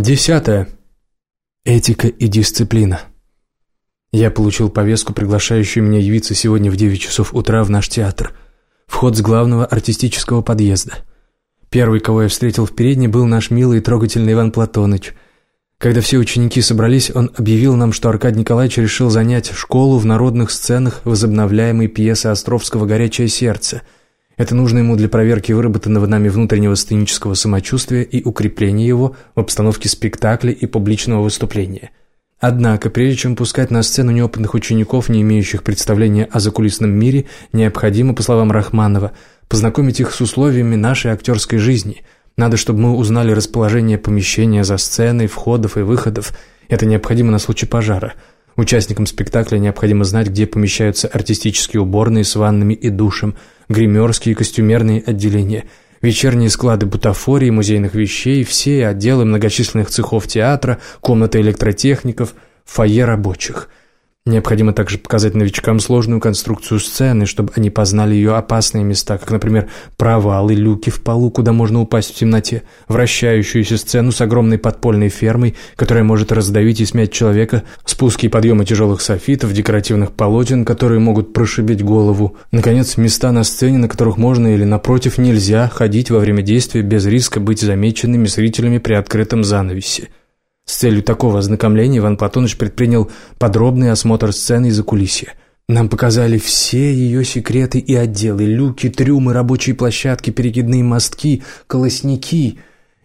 Десятое. Этика и дисциплина. Я получил повестку, приглашающую меня явиться сегодня в 9 часов утра в наш театр. Вход с главного артистического подъезда. Первый, кого я встретил в передней, был наш милый и трогательный Иван Платоныч. Когда все ученики собрались, он объявил нам, что Аркадий Николаевич решил занять школу в народных сценах возобновляемой пьесы Островского «Горячее сердце», это нужно ему для проверки выработанного нами внутреннего сценического самочувствия и укрепления его в обстановке спектакля и публичного выступления. Однако, прежде чем пускать на сцену неопытных учеников, не имеющих представления о закулисном мире, необходимо, по словам Рахманова, познакомить их с условиями нашей актерской жизни. Надо, чтобы мы узнали расположение помещения за сценой, входов и выходов. Это необходимо на случай пожара – Участникам спектакля необходимо знать, где помещаются артистические уборные с ваннами и душем, гримерские и костюмерные отделения, вечерние склады бутафории, музейных вещей, все отделы многочисленных цехов театра, комнаты электротехников, фойе рабочих – Необходимо также показать новичкам сложную конструкцию сцены, чтобы они познали ее опасные места, как, например, провалы, люки в полу, куда можно упасть в темноте, вращающуюся сцену с огромной подпольной фермой, которая может раздавить и смять человека, спуски и подъемы тяжелых софитов, декоративных полотен, которые могут прошибить голову, наконец, места на сцене, на которых можно или, напротив, нельзя ходить во время действия без риска быть замеченными зрителями при открытом занавесе. С целью такого ознакомления Иван Платонович предпринял подробный осмотр сцены и закулисья. Нам показали все ее секреты и отделы, люки, трюмы, рабочие площадки, перекидные мостки, колосники,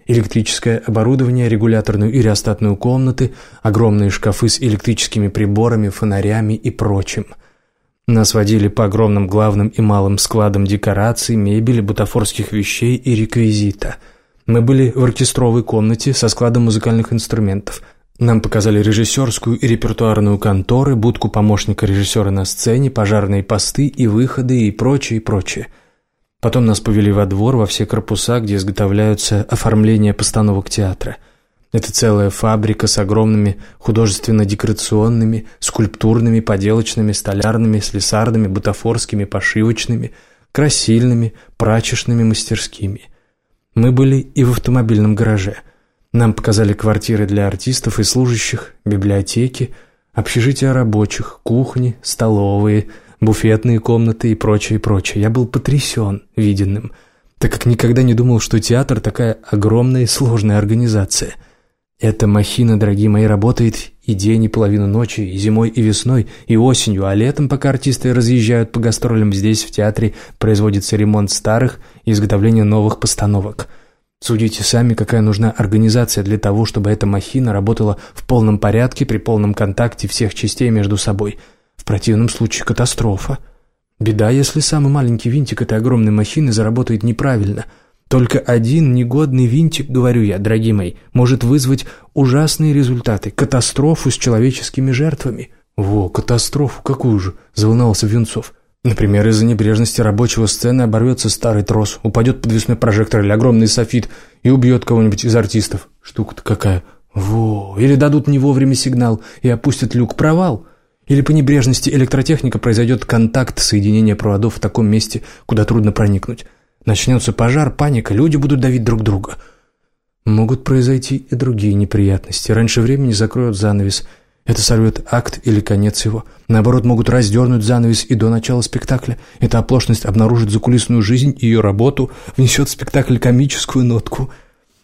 электрическое оборудование, регуляторную и реостатную комнаты, огромные шкафы с электрическими приборами, фонарями и прочим. Нас водили по огромным главным и малым складам декораций, мебели, бутафорских вещей и реквизита – мы были в оркестровой комнате со складом музыкальных инструментов. Нам показали режиссерскую и репертуарную конторы, будку помощника режиссера на сцене, пожарные посты и выходы и прочее, и прочее. Потом нас повели во двор, во все корпуса, где изготовляются оформления постановок театра. Это целая фабрика с огромными художественно-декорационными, скульптурными, поделочными, столярными, слесарными, бутафорскими, пошивочными, красильными, прачечными мастерскими – мы были и в автомобильном гараже. Нам показали квартиры для артистов и служащих, библиотеки, общежития рабочих, кухни, столовые, буфетные комнаты и прочее, прочее. Я был потрясен виденным, так как никогда не думал, что театр такая огромная и сложная организация – эта махина, дорогие мои, работает и день, и половину ночи, и зимой, и весной, и осенью, а летом, пока артисты разъезжают по гастролям здесь, в театре, производится ремонт старых и изготовление новых постановок. Судите сами, какая нужна организация для того, чтобы эта махина работала в полном порядке при полном контакте всех частей между собой. В противном случае катастрофа. Беда, если самый маленький винтик этой огромной махины заработает неправильно – только один негодный винтик, говорю я, дорогие мои, может вызвать ужасные результаты, катастрофу с человеческими жертвами. Во, катастрофу какую же, заволновался Венцов. Например, из-за небрежности рабочего сцены оборвется старый трос, упадет подвесной прожектор или огромный софит и убьет кого-нибудь из артистов. Штука-то какая. Во, или дадут не вовремя сигнал и опустят люк. Провал. Или по небрежности электротехника произойдет контакт соединения проводов в таком месте, куда трудно проникнуть. Начнется пожар, паника, люди будут давить друг друга. Могут произойти и другие неприятности. Раньше времени закроют занавес. Это сорвет акт или конец его. Наоборот, могут раздернуть занавес и до начала спектакля. Эта оплошность обнаружит закулисную жизнь и ее работу, внесет спектакль комическую нотку.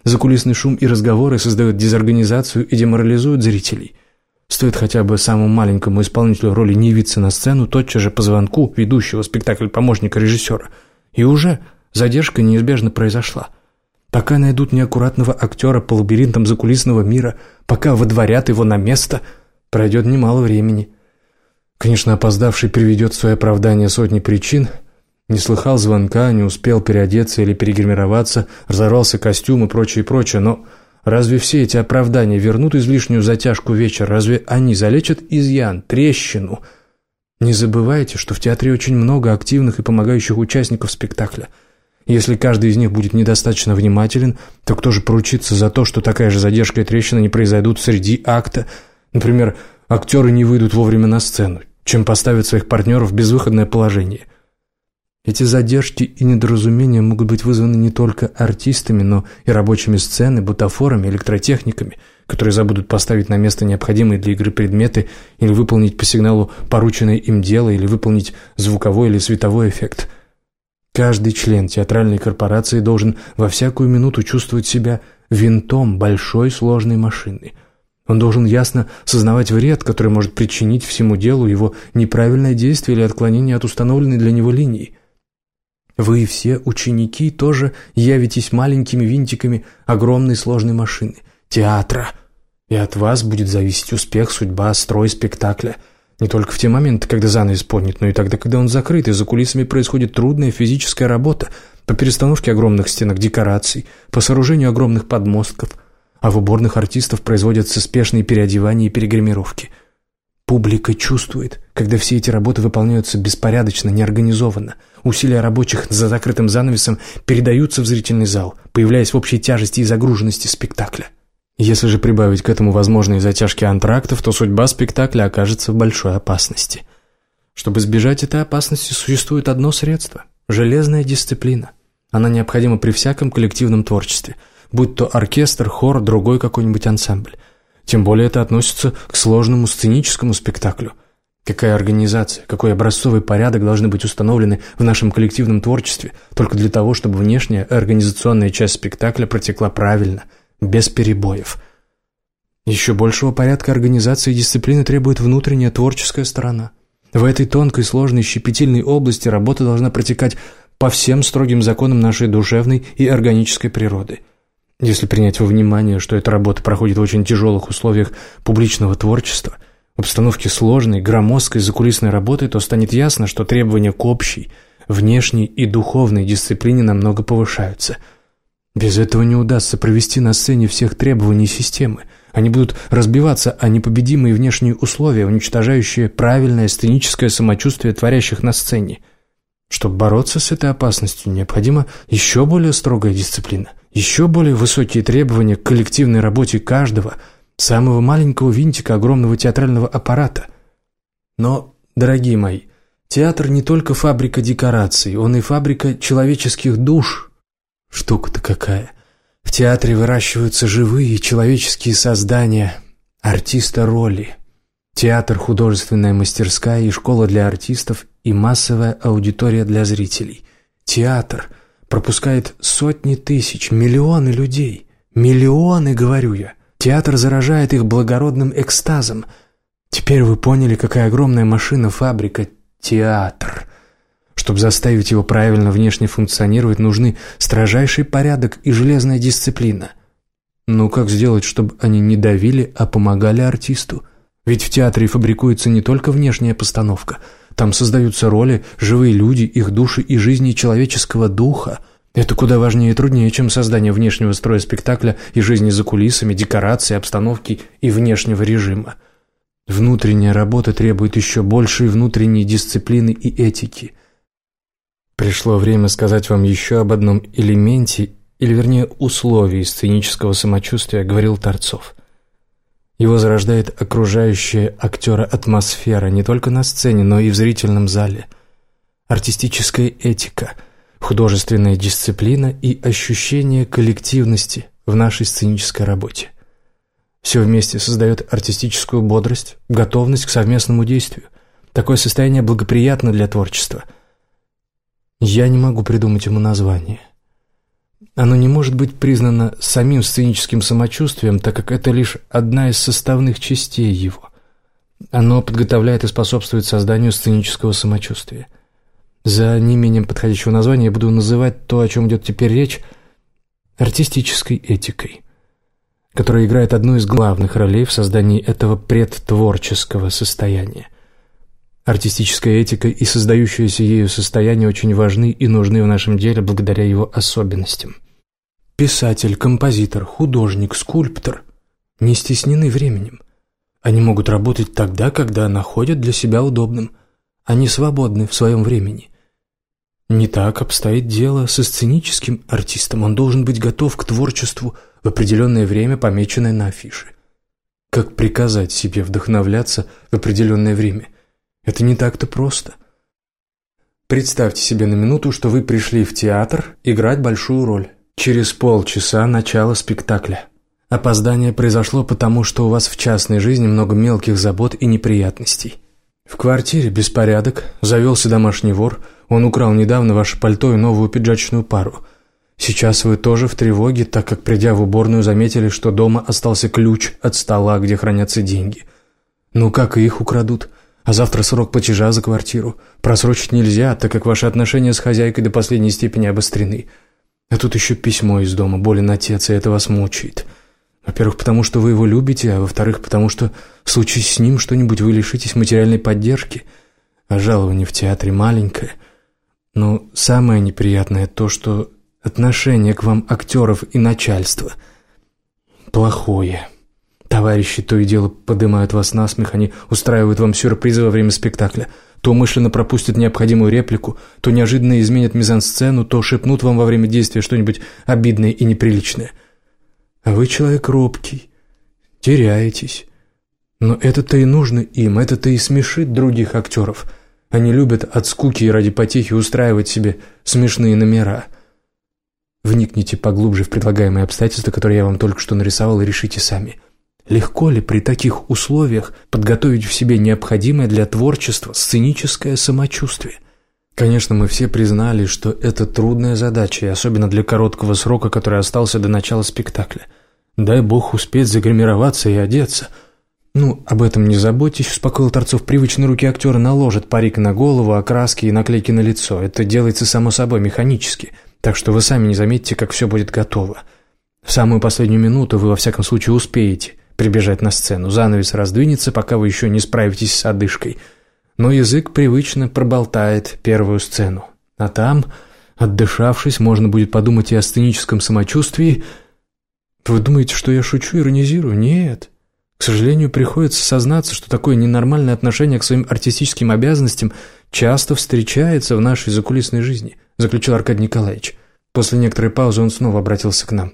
Закулисный шум и разговоры создают дезорганизацию и деморализуют зрителей. Стоит хотя бы самому маленькому исполнителю роли не явиться на сцену, тотчас же по звонку ведущего спектакль помощника режиссера. И уже Задержка неизбежно произошла. Пока найдут неаккуратного актера по лабиринтам закулисного мира, пока водворят его на место, пройдет немало времени. Конечно, опоздавший приведет в свое оправдание сотни причин. Не слыхал звонка, не успел переодеться или перегримироваться, разорвался костюм и прочее, прочее, но... Разве все эти оправдания вернут излишнюю затяжку вечера? Разве они залечат изъян, трещину? Не забывайте, что в театре очень много активных и помогающих участников спектакля – если каждый из них будет недостаточно внимателен, то кто же поручится за то, что такая же задержка и трещина не произойдут среди акта? Например, актеры не выйдут вовремя на сцену, чем поставят своих партнеров в безвыходное положение. Эти задержки и недоразумения могут быть вызваны не только артистами, но и рабочими сцены, бутафорами, электротехниками, которые забудут поставить на место необходимые для игры предметы или выполнить по сигналу порученное им дело, или выполнить звуковой или световой эффект. Каждый член театральной корпорации должен во всякую минуту чувствовать себя винтом большой сложной машины. Он должен ясно сознавать вред, который может причинить всему делу его неправильное действие или отклонение от установленной для него линии – вы все, ученики, тоже явитесь маленькими винтиками огромной сложной машины – театра. И от вас будет зависеть успех, судьба, строй спектакля. Не только в те моменты, когда занавес поднят, но и тогда, когда он закрыт, и за кулисами происходит трудная физическая работа по перестановке огромных стенок декораций, по сооружению огромных подмостков, а в уборных артистов производятся спешные переодевания и перегримировки – Публика чувствует, когда все эти работы выполняются беспорядочно, неорганизованно. Усилия рабочих за закрытым занавесом передаются в зрительный зал, появляясь в общей тяжести и загруженности спектакля. Если же прибавить к этому возможные затяжки антрактов, то судьба спектакля окажется в большой опасности. Чтобы избежать этой опасности, существует одно средство – железная дисциплина. Она необходима при всяком коллективном творчестве, будь то оркестр, хор, другой какой-нибудь ансамбль – тем более это относится к сложному сценическому спектаклю. Какая организация, какой образцовый порядок должны быть установлены в нашем коллективном творчестве только для того, чтобы внешняя организационная часть спектакля протекла правильно, без перебоев. Еще большего порядка организации и дисциплины требует внутренняя творческая сторона. В этой тонкой, сложной, щепетильной области работа должна протекать по всем строгим законам нашей душевной и органической природы – если принять во внимание, что эта работа проходит в очень тяжелых условиях публичного творчества, в обстановке сложной, громоздкой закулисной работы, то станет ясно, что требования к общей, внешней и духовной дисциплине намного повышаются. Без этого не удастся провести на сцене всех требований системы. Они будут разбиваться о непобедимые внешние условия, уничтожающие правильное сценическое самочувствие творящих на сцене. Чтобы бороться с этой опасностью, необходима еще более строгая дисциплина еще более высокие требования к коллективной работе каждого, самого маленького винтика огромного театрального аппарата. Но, дорогие мои, театр не только фабрика декораций, он и фабрика человеческих душ. Штука-то какая. В театре выращиваются живые человеческие создания, артиста роли. Театр – художественная мастерская и школа для артистов и массовая аудитория для зрителей. Театр – пропускает сотни тысяч, миллионы людей. Миллионы, говорю я. Театр заражает их благородным экстазом. Теперь вы поняли, какая огромная машина, фабрика, театр. Чтобы заставить его правильно внешне функционировать, нужны строжайший порядок и железная дисциплина. Ну как сделать, чтобы они не давили, а помогали артисту? Ведь в театре фабрикуется не только внешняя постановка – там создаются роли, живые люди, их души и жизни человеческого духа. Это куда важнее и труднее, чем создание внешнего строя спектакля и жизни за кулисами, декорации, обстановки и внешнего режима. Внутренняя работа требует еще большей внутренней дисциплины и этики. Пришло время сказать вам еще об одном элементе, или вернее условии сценического самочувствия, говорил Торцов – его зарождает окружающая актера атмосфера не только на сцене, но и в зрительном зале. Артистическая этика, художественная дисциплина и ощущение коллективности в нашей сценической работе. Все вместе создает артистическую бодрость, готовность к совместному действию. Такое состояние благоприятно для творчества. Я не могу придумать ему название. Оно не может быть признано самим сценическим самочувствием, так как это лишь одна из составных частей его. Оно подготовляет и способствует созданию сценического самочувствия. За неимением подходящего названия я буду называть то, о чем идет теперь речь, артистической этикой, которая играет одну из главных ролей в создании этого предтворческого состояния. Артистическая этика и создающееся ею состояние очень важны и нужны в нашем деле благодаря его особенностям. Писатель, композитор, художник, скульптор не стеснены временем. Они могут работать тогда, когда находят для себя удобным. Они свободны в своем времени. Не так обстоит дело со сценическим артистом. Он должен быть готов к творчеству в определенное время, помеченное на афише. Как приказать себе вдохновляться в определенное время – это не так-то просто. Представьте себе на минуту, что вы пришли в театр играть большую роль. Через полчаса начало спектакля. Опоздание произошло потому, что у вас в частной жизни много мелких забот и неприятностей. В квартире беспорядок, завелся домашний вор, он украл недавно ваше пальто и новую пиджачную пару. Сейчас вы тоже в тревоге, так как, придя в уборную, заметили, что дома остался ключ от стола, где хранятся деньги. Ну как и их украдут? А завтра срок платежа за квартиру. Просрочить нельзя, так как ваши отношения с хозяйкой до последней степени обострены. А тут еще письмо из дома, болен отец, и это вас мучает. Во-первых, потому что вы его любите, а во-вторых, потому что, случись с ним что-нибудь, вы лишитесь материальной поддержки, а жалование в театре маленькое. Но самое неприятное то, что отношение к вам актеров и начальства плохое. Товарищи то и дело поднимают вас на смех, они устраивают вам сюрпризы во время спектакля. То умышленно пропустят необходимую реплику, то неожиданно изменят мизансцену, то шепнут вам во время действия что-нибудь обидное и неприличное – а вы человек робкий, теряетесь. Но это-то и нужно им, это-то и смешит других актеров. Они любят от скуки и ради потехи устраивать себе смешные номера. Вникните поглубже в предлагаемые обстоятельства, которые я вам только что нарисовал, и решите сами. Легко ли при таких условиях подготовить в себе необходимое для творчества сценическое самочувствие? Конечно, мы все признали, что это трудная задача, и особенно для короткого срока, который остался до начала спектакля. Дай бог успеть загримироваться и одеться. Ну, об этом не заботьтесь, успокоил Торцов. Привычные руки актера наложат парик на голову, окраски и наклейки на лицо. Это делается само собой, механически. Так что вы сами не заметите, как все будет готово. В самую последнюю минуту вы во всяком случае успеете прибежать на сцену. Занавес раздвинется, пока вы еще не справитесь с одышкой – но язык привычно проболтает первую сцену. А там, отдышавшись, можно будет подумать и о сценическом самочувствии. Вы думаете, что я шучу, иронизирую? Нет. К сожалению, приходится сознаться, что такое ненормальное отношение к своим артистическим обязанностям часто встречается в нашей закулисной жизни, заключил Аркадий Николаевич. После некоторой паузы он снова обратился к нам.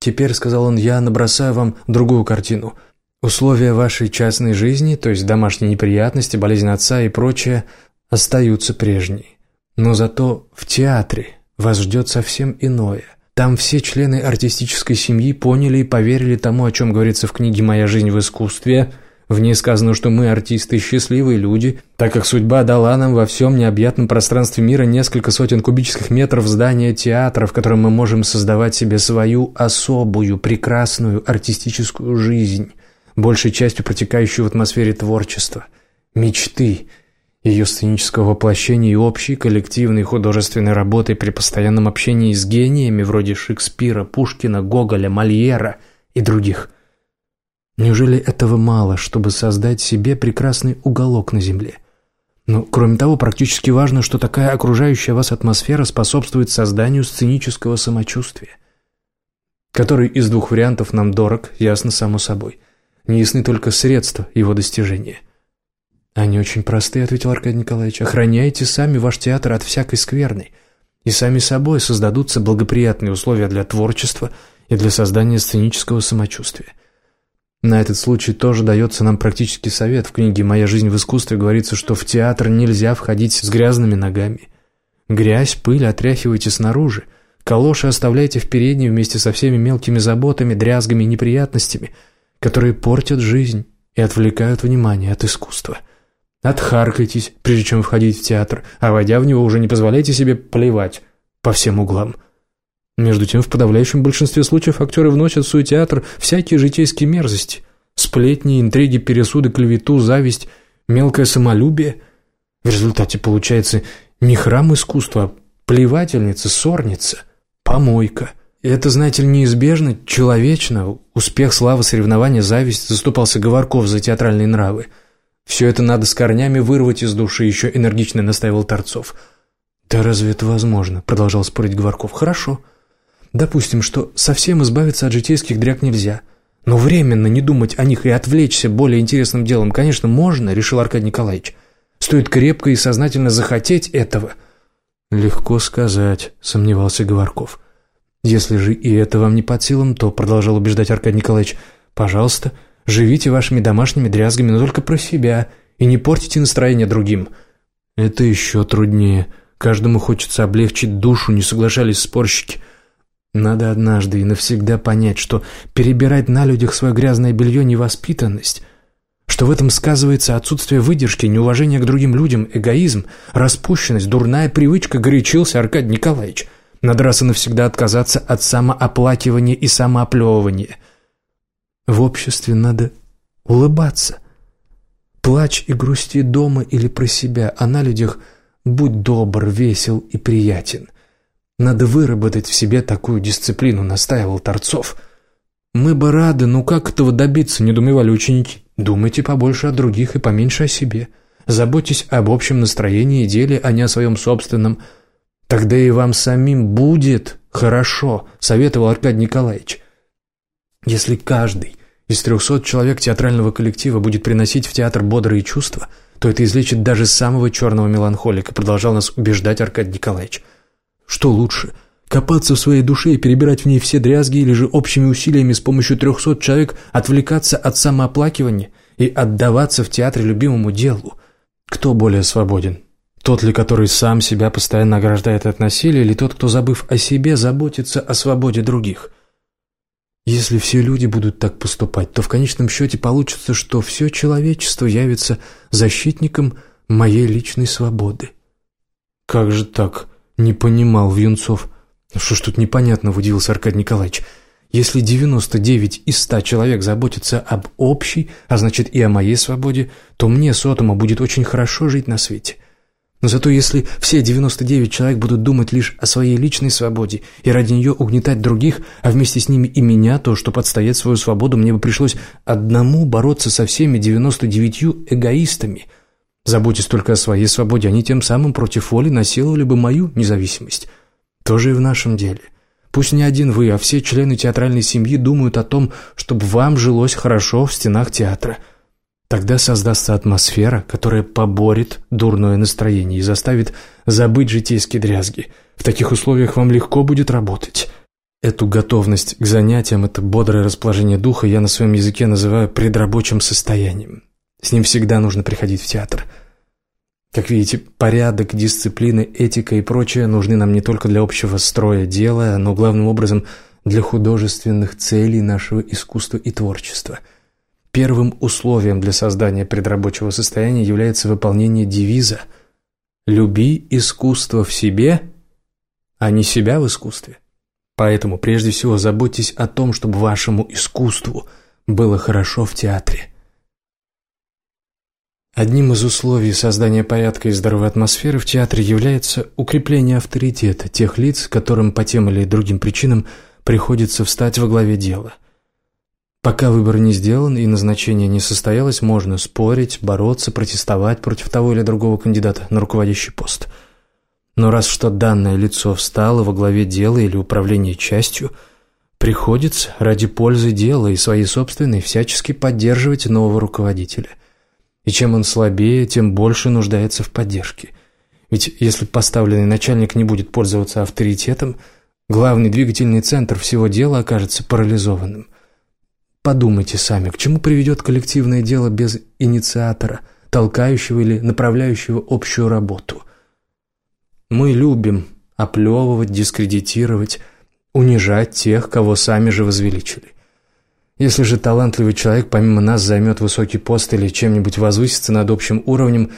«Теперь, — сказал он, — я набросаю вам другую картину — Условия вашей частной жизни, то есть домашние неприятности, болезнь отца и прочее, остаются прежние. Но зато в театре вас ждет совсем иное. Там все члены артистической семьи поняли и поверили тому, о чем говорится в книге «Моя жизнь в искусстве». В ней сказано, что мы, артисты, счастливые люди, так как судьба дала нам во всем необъятном пространстве мира несколько сотен кубических метров здания театра, в котором мы можем создавать себе свою особую, прекрасную артистическую жизнь большей частью протекающую в атмосфере творчества, мечты, ее сценического воплощения и общей коллективной художественной работы при постоянном общении с гениями вроде Шекспира, Пушкина, Гоголя, Мольера и других. Неужели этого мало, чтобы создать себе прекрасный уголок на земле? Но, кроме того, практически важно, что такая окружающая вас атмосфера способствует созданию сценического самочувствия. Который из двух вариантов нам дорог, ясно само собой – не ясны только средства его достижения. «Они очень простые», — ответил Аркадий Николаевич. «Охраняйте сами ваш театр от всякой скверны, и сами собой создадутся благоприятные условия для творчества и для создания сценического самочувствия. На этот случай тоже дается нам практический совет. В книге «Моя жизнь в искусстве» говорится, что в театр нельзя входить с грязными ногами. Грязь, пыль отряхивайте снаружи, калоши оставляйте в передней вместе со всеми мелкими заботами, дрязгами и неприятностями — которые портят жизнь и отвлекают внимание от искусства. Отхаркайтесь, прежде чем входить в театр, а войдя в него уже не позволяйте себе плевать по всем углам. Между тем, в подавляющем большинстве случаев актеры вносят в свой театр всякие житейские мерзости. Сплетни, интриги, пересуды, клевету, зависть, мелкое самолюбие. В результате получается не храм искусства, а плевательница, ссорница, помойка – и это, знаете ли, неизбежно, человечно. Успех, слава, соревнования, зависть, заступался Говорков за театральные нравы. Все это надо с корнями вырвать из души, еще энергично настаивал Торцов. «Да разве это возможно?» – продолжал спорить Говорков. «Хорошо. Допустим, что совсем избавиться от житейских дряг нельзя. Но временно не думать о них и отвлечься более интересным делом, конечно, можно», – решил Аркадий Николаевич. «Стоит крепко и сознательно захотеть этого». «Легко сказать», – сомневался Говорков. Если же и это вам не под силам, то, продолжал убеждать Аркадий Николаевич, пожалуйста, живите вашими домашними дрязгами, но только про себя, и не портите настроение другим. Это еще труднее, Каждому хочется облегчить душу, не соглашались спорщики. Надо однажды и навсегда понять, что перебирать на людях свое грязное белье – невоспитанность, что в этом сказывается отсутствие выдержки, неуважение к другим людям, эгоизм, распущенность, дурная привычка, горячился Аркадий Николаевич. Надо раз и навсегда отказаться от самооплакивания и самооплевывания. В обществе надо улыбаться. Плачь и грусти дома или про себя, а на людях – Будь добр, весел и приятен. Надо выработать в себе такую дисциплину, настаивал Торцов. Мы бы рады, но как этого добиться, недоумевали ученики. Думайте побольше о других и поменьше о себе. Заботьтесь об общем настроении и деле, а не о своем собственном. Тогда и вам самим будет хорошо, советовал Аркадий Николаевич. Если каждый из трехсот человек театрального коллектива будет приносить в театр бодрые чувства – то это излечит даже самого черного меланхолика, продолжал нас убеждать Аркадий Николаевич. Что лучше, копаться в своей душе и перебирать в ней все дрязги, или же общими усилиями с помощью трехсот человек отвлекаться от самооплакивания и отдаваться в театре любимому делу? Кто более свободен? Тот ли, который сам себя постоянно ограждает от насилия, или тот, кто, забыв о себе, заботится о свободе других? Если все люди будут так поступать, то в конечном счете получится, что все человечество явится защитником моей личной свободы. Как же так? Не понимал Вьюнцов. Ну что ж тут непонятно, удивился Аркадий Николаевич. Если 99 из 100 человек заботятся об общей, а значит и о моей свободе, то мне, сотому, будет очень хорошо жить на свете. Но зато если все 99 человек будут думать лишь о своей личной свободе и ради нее угнетать других, а вместе с ними и меня, то, чтобы отстоять свою свободу, мне бы пришлось одному бороться со всеми 99 эгоистами. Заботясь только о своей свободе, они тем самым против воли насиловали бы мою независимость. Тоже и в нашем деле. Пусть не один вы, а все члены театральной семьи думают о том, чтобы вам жилось хорошо в стенах театра – Тогда создастся атмосфера, которая поборет дурное настроение и заставит забыть житейские дрязги. В таких условиях вам легко будет работать. Эту готовность к занятиям, это бодрое расположение духа я на своем языке называю предрабочим состоянием. С ним всегда нужно приходить в театр. Как видите, порядок, дисциплина, этика и прочее нужны нам не только для общего строя дела, но главным образом для художественных целей нашего искусства и творчества – Первым условием для создания предрабочего состояния является выполнение девиза «Люби искусство в себе, а не себя в искусстве». Поэтому прежде всего заботьтесь о том, чтобы вашему искусству было хорошо в театре. Одним из условий создания порядка и здоровой атмосферы в театре является укрепление авторитета тех лиц, которым по тем или другим причинам приходится встать во главе дела – Пока выбор не сделан и назначение не состоялось, можно спорить, бороться, протестовать против того или другого кандидата на руководящий пост. Но раз что данное лицо встало во главе дела или управления частью, приходится ради пользы дела и своей собственной всячески поддерживать нового руководителя. И чем он слабее, тем больше нуждается в поддержке. Ведь если поставленный начальник не будет пользоваться авторитетом, главный двигательный центр всего дела окажется парализованным – Подумайте сами, к чему приведет коллективное дело без инициатора, толкающего или направляющего общую работу? Мы любим оплевывать, дискредитировать, унижать тех, кого сами же возвеличили. Если же талантливый человек помимо нас займет высокий пост или чем-нибудь возвысится над общим уровнем,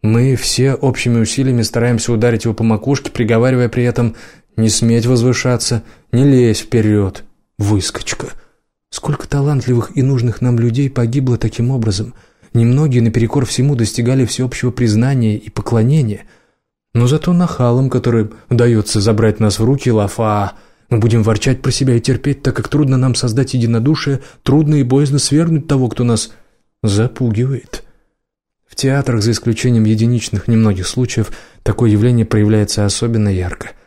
мы все общими усилиями стараемся ударить его по макушке, приговаривая при этом «не сметь возвышаться, не лезь вперед, выскочка». Сколько талантливых и нужных нам людей погибло таким образом. Немногие наперекор всему достигали всеобщего признания и поклонения. Но зато нахалам, которым удается забрать нас в руки, лафа, мы будем ворчать про себя и терпеть, так как трудно нам создать единодушие, трудно и боязно свергнуть того, кто нас запугивает. В театрах, за исключением единичных немногих случаев, такое явление проявляется особенно ярко –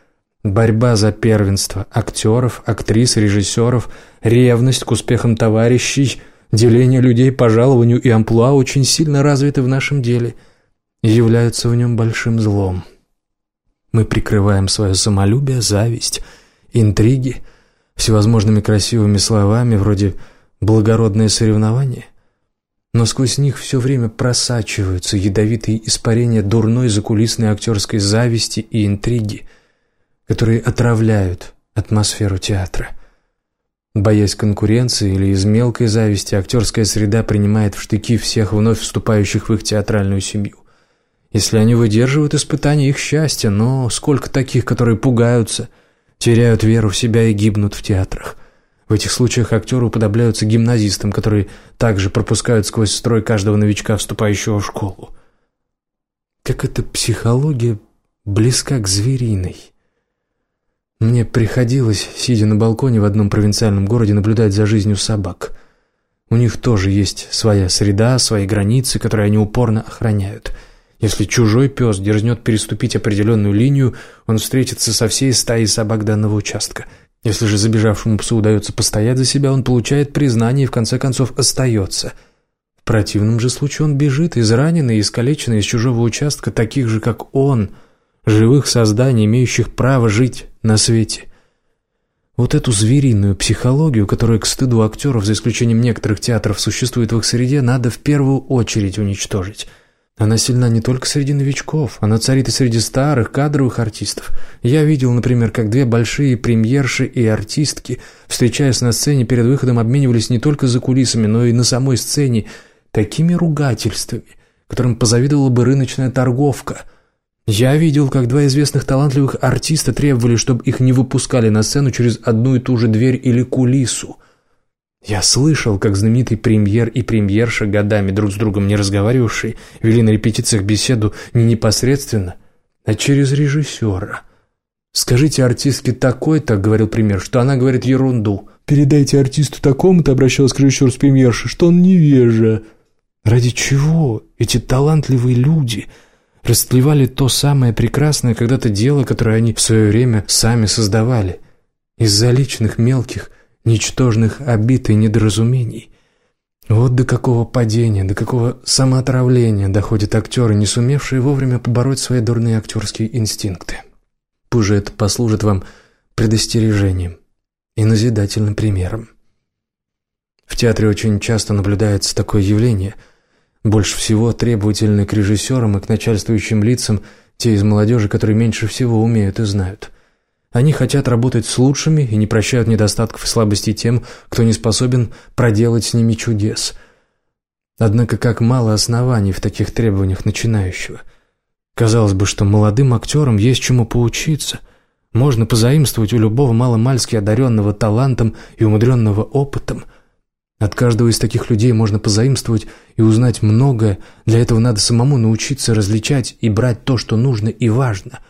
Борьба за первенство актеров, актрис, режиссеров, ревность к успехам товарищей, деление людей по жалованию и амплуа очень сильно развиты в нашем деле и являются в нем большим злом. Мы прикрываем свое самолюбие, зависть, интриги всевозможными красивыми словами вроде «благородное соревнование». но сквозь них все время просачиваются ядовитые испарения дурной закулисной актерской зависти и интриги, которые отравляют атмосферу театра. Боясь конкуренции или из мелкой зависти, актерская среда принимает в штыки всех вновь вступающих в их театральную семью. Если они выдерживают испытания, их счастье, но сколько таких, которые пугаются, теряют веру в себя и гибнут в театрах. В этих случаях актеры уподобляются гимназистам, которые также пропускают сквозь строй каждого новичка, вступающего в школу. Как эта психология близка к звериной. Мне приходилось, сидя на балконе в одном провинциальном городе, наблюдать за жизнью собак. У них тоже есть своя среда, свои границы, которые они упорно охраняют – если чужой пес дерзнет переступить определенную линию, он встретится со всей стаей собак данного участка. Если же забежавшему псу удается постоять за себя, он получает признание и в конце концов остается. В противном же случае он бежит, израненный и искалеченный из чужого участка, таких же, как он, живых созданий, имеющих право жить на свете. Вот эту звериную психологию, которая к стыду актеров, за исключением некоторых театров, существует в их среде, надо в первую очередь уничтожить – она сильна не только среди новичков, она царит и среди старых кадровых артистов. Я видел, например, как две большие премьерши и артистки, встречаясь на сцене перед выходом, обменивались не только за кулисами, но и на самой сцене такими ругательствами, которым позавидовала бы рыночная торговка. Я видел, как два известных талантливых артиста требовали, чтобы их не выпускали на сцену через одну и ту же дверь или кулису. Я слышал, как знаменитый премьер и премьерша, годами друг с другом не разговаривавшие, вели на репетициях беседу не непосредственно, а через режиссера. «Скажите артистке такой-то», — говорил премьер, — «что она говорит ерунду». «Передайте артисту такому-то», — обращалась к режиссеру с премьершей, — «что он невежа». Ради чего эти талантливые люди растлевали то самое прекрасное когда-то дело, которое они в свое время сами создавали? Из-за личных мелких ничтожных обид и недоразумений. Вот до какого падения, до какого самоотравления доходят актеры, не сумевшие вовремя побороть свои дурные актерские инстинкты. Пусть это послужит вам предостережением и назидательным примером. В театре очень часто наблюдается такое явление. Больше всего требовательны к режиссерам и к начальствующим лицам те из молодежи, которые меньше всего умеют и знают – они хотят работать с лучшими и не прощают недостатков и слабостей тем, кто не способен проделать с ними чудес. Однако как мало оснований в таких требованиях начинающего. Казалось бы, что молодым актерам есть чему поучиться. Можно позаимствовать у любого маломальски одаренного талантом и умудренного опытом. От каждого из таких людей можно позаимствовать и узнать многое, для этого надо самому научиться различать и брать то, что нужно и важно –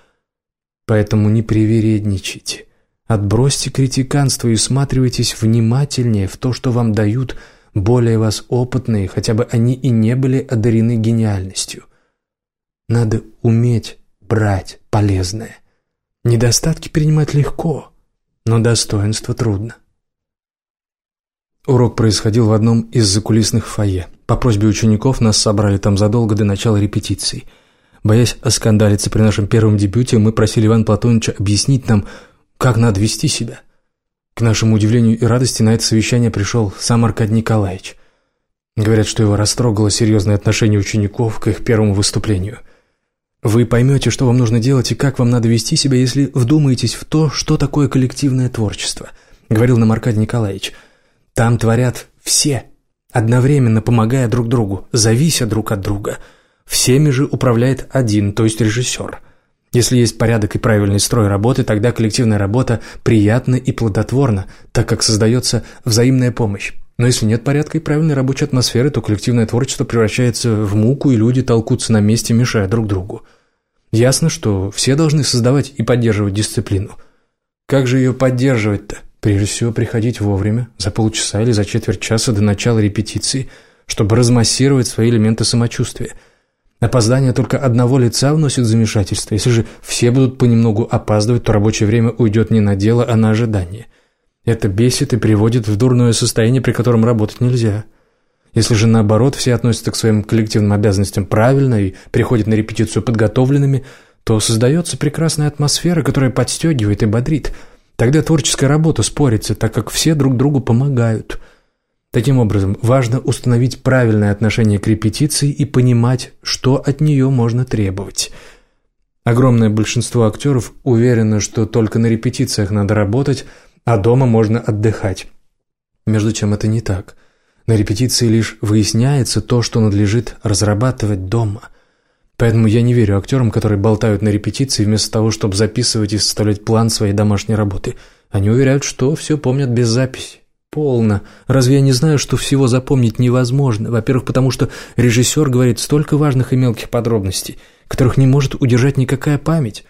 Поэтому не привередничайте. Отбросьте критиканство и всматривайтесь внимательнее в то, что вам дают более вас опытные, хотя бы они и не были одарены гениальностью. Надо уметь брать полезное. Недостатки принимать легко, но достоинство трудно. Урок происходил в одном из закулисных фойе. По просьбе учеников нас собрали там задолго до начала репетиции – Боясь оскандалиться при нашем первом дебюте, мы просили Ивана Платоновича объяснить нам, как надо вести себя. К нашему удивлению и радости на это совещание пришел сам Аркадий Николаевич. Говорят, что его растрогало серьезное отношение учеников к их первому выступлению. Вы поймете, что вам нужно делать и как вам надо вести себя, если вдумаетесь в то, что такое коллективное творчество, говорил нам Аркадий Николаевич. Там творят все, одновременно помогая друг другу, завися друг от друга – Всеми же управляет один, то есть режиссер. Если есть порядок и правильный строй работы, тогда коллективная работа приятна и плодотворна, так как создается взаимная помощь. Но если нет порядка и правильной рабочей атмосферы, то коллективное творчество превращается в муку, и люди толкутся на месте, мешая друг другу. Ясно, что все должны создавать и поддерживать дисциплину. Как же ее поддерживать-то? Прежде всего, приходить вовремя, за полчаса или за четверть часа до начала репетиции, чтобы размассировать свои элементы самочувствия – Опоздание только одного лица вносит замешательство. Если же все будут понемногу опаздывать, то рабочее время уйдет не на дело, а на ожидание. Это бесит и приводит в дурное состояние, при котором работать нельзя. Если же наоборот все относятся к своим коллективным обязанностям правильно и приходят на репетицию подготовленными, то создается прекрасная атмосфера, которая подстегивает и бодрит. Тогда творческая работа спорится, так как все друг другу помогают – Таким образом, важно установить правильное отношение к репетиции и понимать, что от нее можно требовать. Огромное большинство актеров уверено, что только на репетициях надо работать, а дома можно отдыхать. Между тем это не так. На репетиции лишь выясняется то, что надлежит разрабатывать дома. Поэтому я не верю актерам, которые болтают на репетиции вместо того, чтобы записывать и составлять план своей домашней работы. Они уверяют, что все помнят без записи. Полно. Разве я не знаю, что всего запомнить невозможно? Во-первых, потому что режиссер говорит столько важных и мелких подробностей, которых не может удержать никакая память.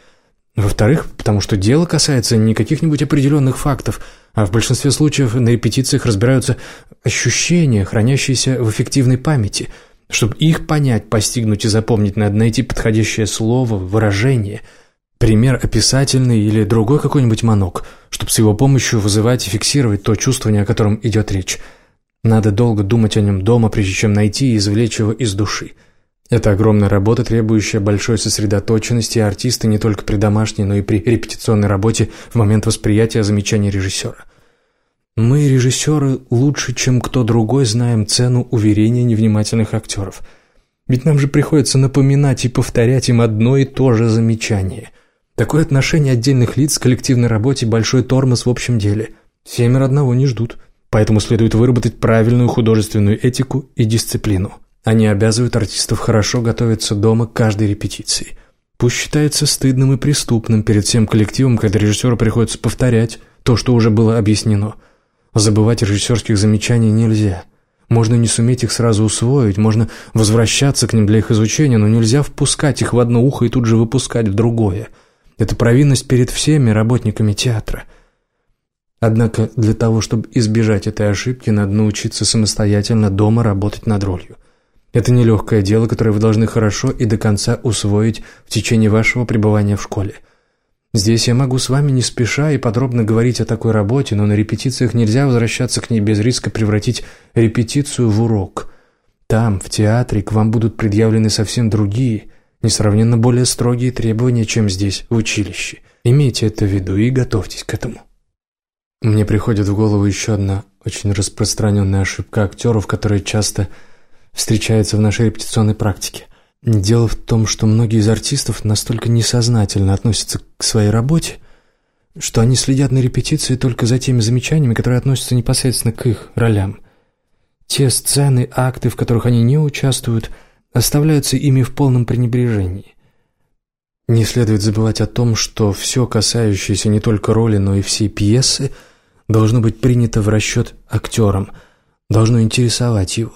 Во-вторых, потому что дело касается не каких-нибудь определенных фактов, а в большинстве случаев на репетициях разбираются ощущения, хранящиеся в эффективной памяти. Чтобы их понять, постигнуть и запомнить, надо найти подходящее слово, выражение – Пример описательный или другой какой-нибудь манок, чтобы с его помощью вызывать и фиксировать то чувствование, о котором идет речь. Надо долго думать о нем дома, прежде чем найти и извлечь его из души. Это огромная работа, требующая большой сосредоточенности, и артисты не только при домашней, но и при репетиционной работе в момент восприятия замечаний режиссера. Мы, режиссеры, лучше, чем кто другой, знаем цену уверения невнимательных актеров. Ведь нам же приходится напоминать и повторять им одно и то же замечание. Такое отношение отдельных лиц к коллективной работе – большой тормоз в общем деле. Семеро одного не ждут, поэтому следует выработать правильную художественную этику и дисциплину. Они обязывают артистов хорошо готовиться дома к каждой репетиции. Пусть считается стыдным и преступным перед всем коллективом, когда режиссеру приходится повторять то, что уже было объяснено. Забывать режиссерских замечаний нельзя. Можно не суметь их сразу усвоить, можно возвращаться к ним для их изучения, но нельзя впускать их в одно ухо и тут же выпускать в другое – это провинность перед всеми работниками театра. Однако для того, чтобы избежать этой ошибки, надо научиться самостоятельно дома работать над ролью. Это нелегкое дело, которое вы должны хорошо и до конца усвоить в течение вашего пребывания в школе. Здесь я могу с вами не спеша и подробно говорить о такой работе, но на репетициях нельзя возвращаться к ней без риска превратить репетицию в урок. Там, в театре, к вам будут предъявлены совсем другие – несравненно более строгие требования, чем здесь, в училище. Имейте это в виду и готовьтесь к этому. Мне приходит в голову еще одна очень распространенная ошибка актеров, которая часто встречается в нашей репетиционной практике. Дело в том, что многие из артистов настолько несознательно относятся к своей работе, что они следят на репетиции только за теми замечаниями, которые относятся непосредственно к их ролям. Те сцены, акты, в которых они не участвуют – оставляются ими в полном пренебрежении. Не следует забывать о том, что все, касающееся не только роли, но и всей пьесы, должно быть принято в расчет актером, должно интересовать его.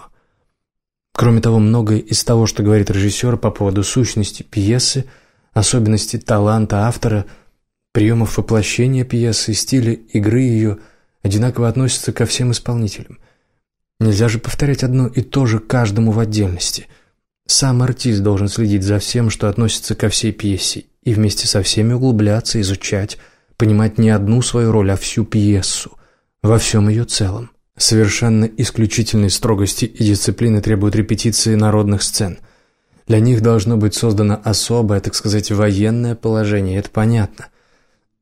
Кроме того, многое из того, что говорит режиссер по поводу сущности пьесы, особенностей таланта автора, приемов воплощения пьесы, стиля игры ее, одинаково относится ко всем исполнителям. Нельзя же повторять одно и то же каждому в отдельности – сам артист должен следить за всем, что относится ко всей пьесе, и вместе со всеми углубляться, изучать, понимать не одну свою роль, а всю пьесу, во всем ее целом. Совершенно исключительной строгости и дисциплины требуют репетиции народных сцен. Для них должно быть создано особое, так сказать, военное положение, это понятно.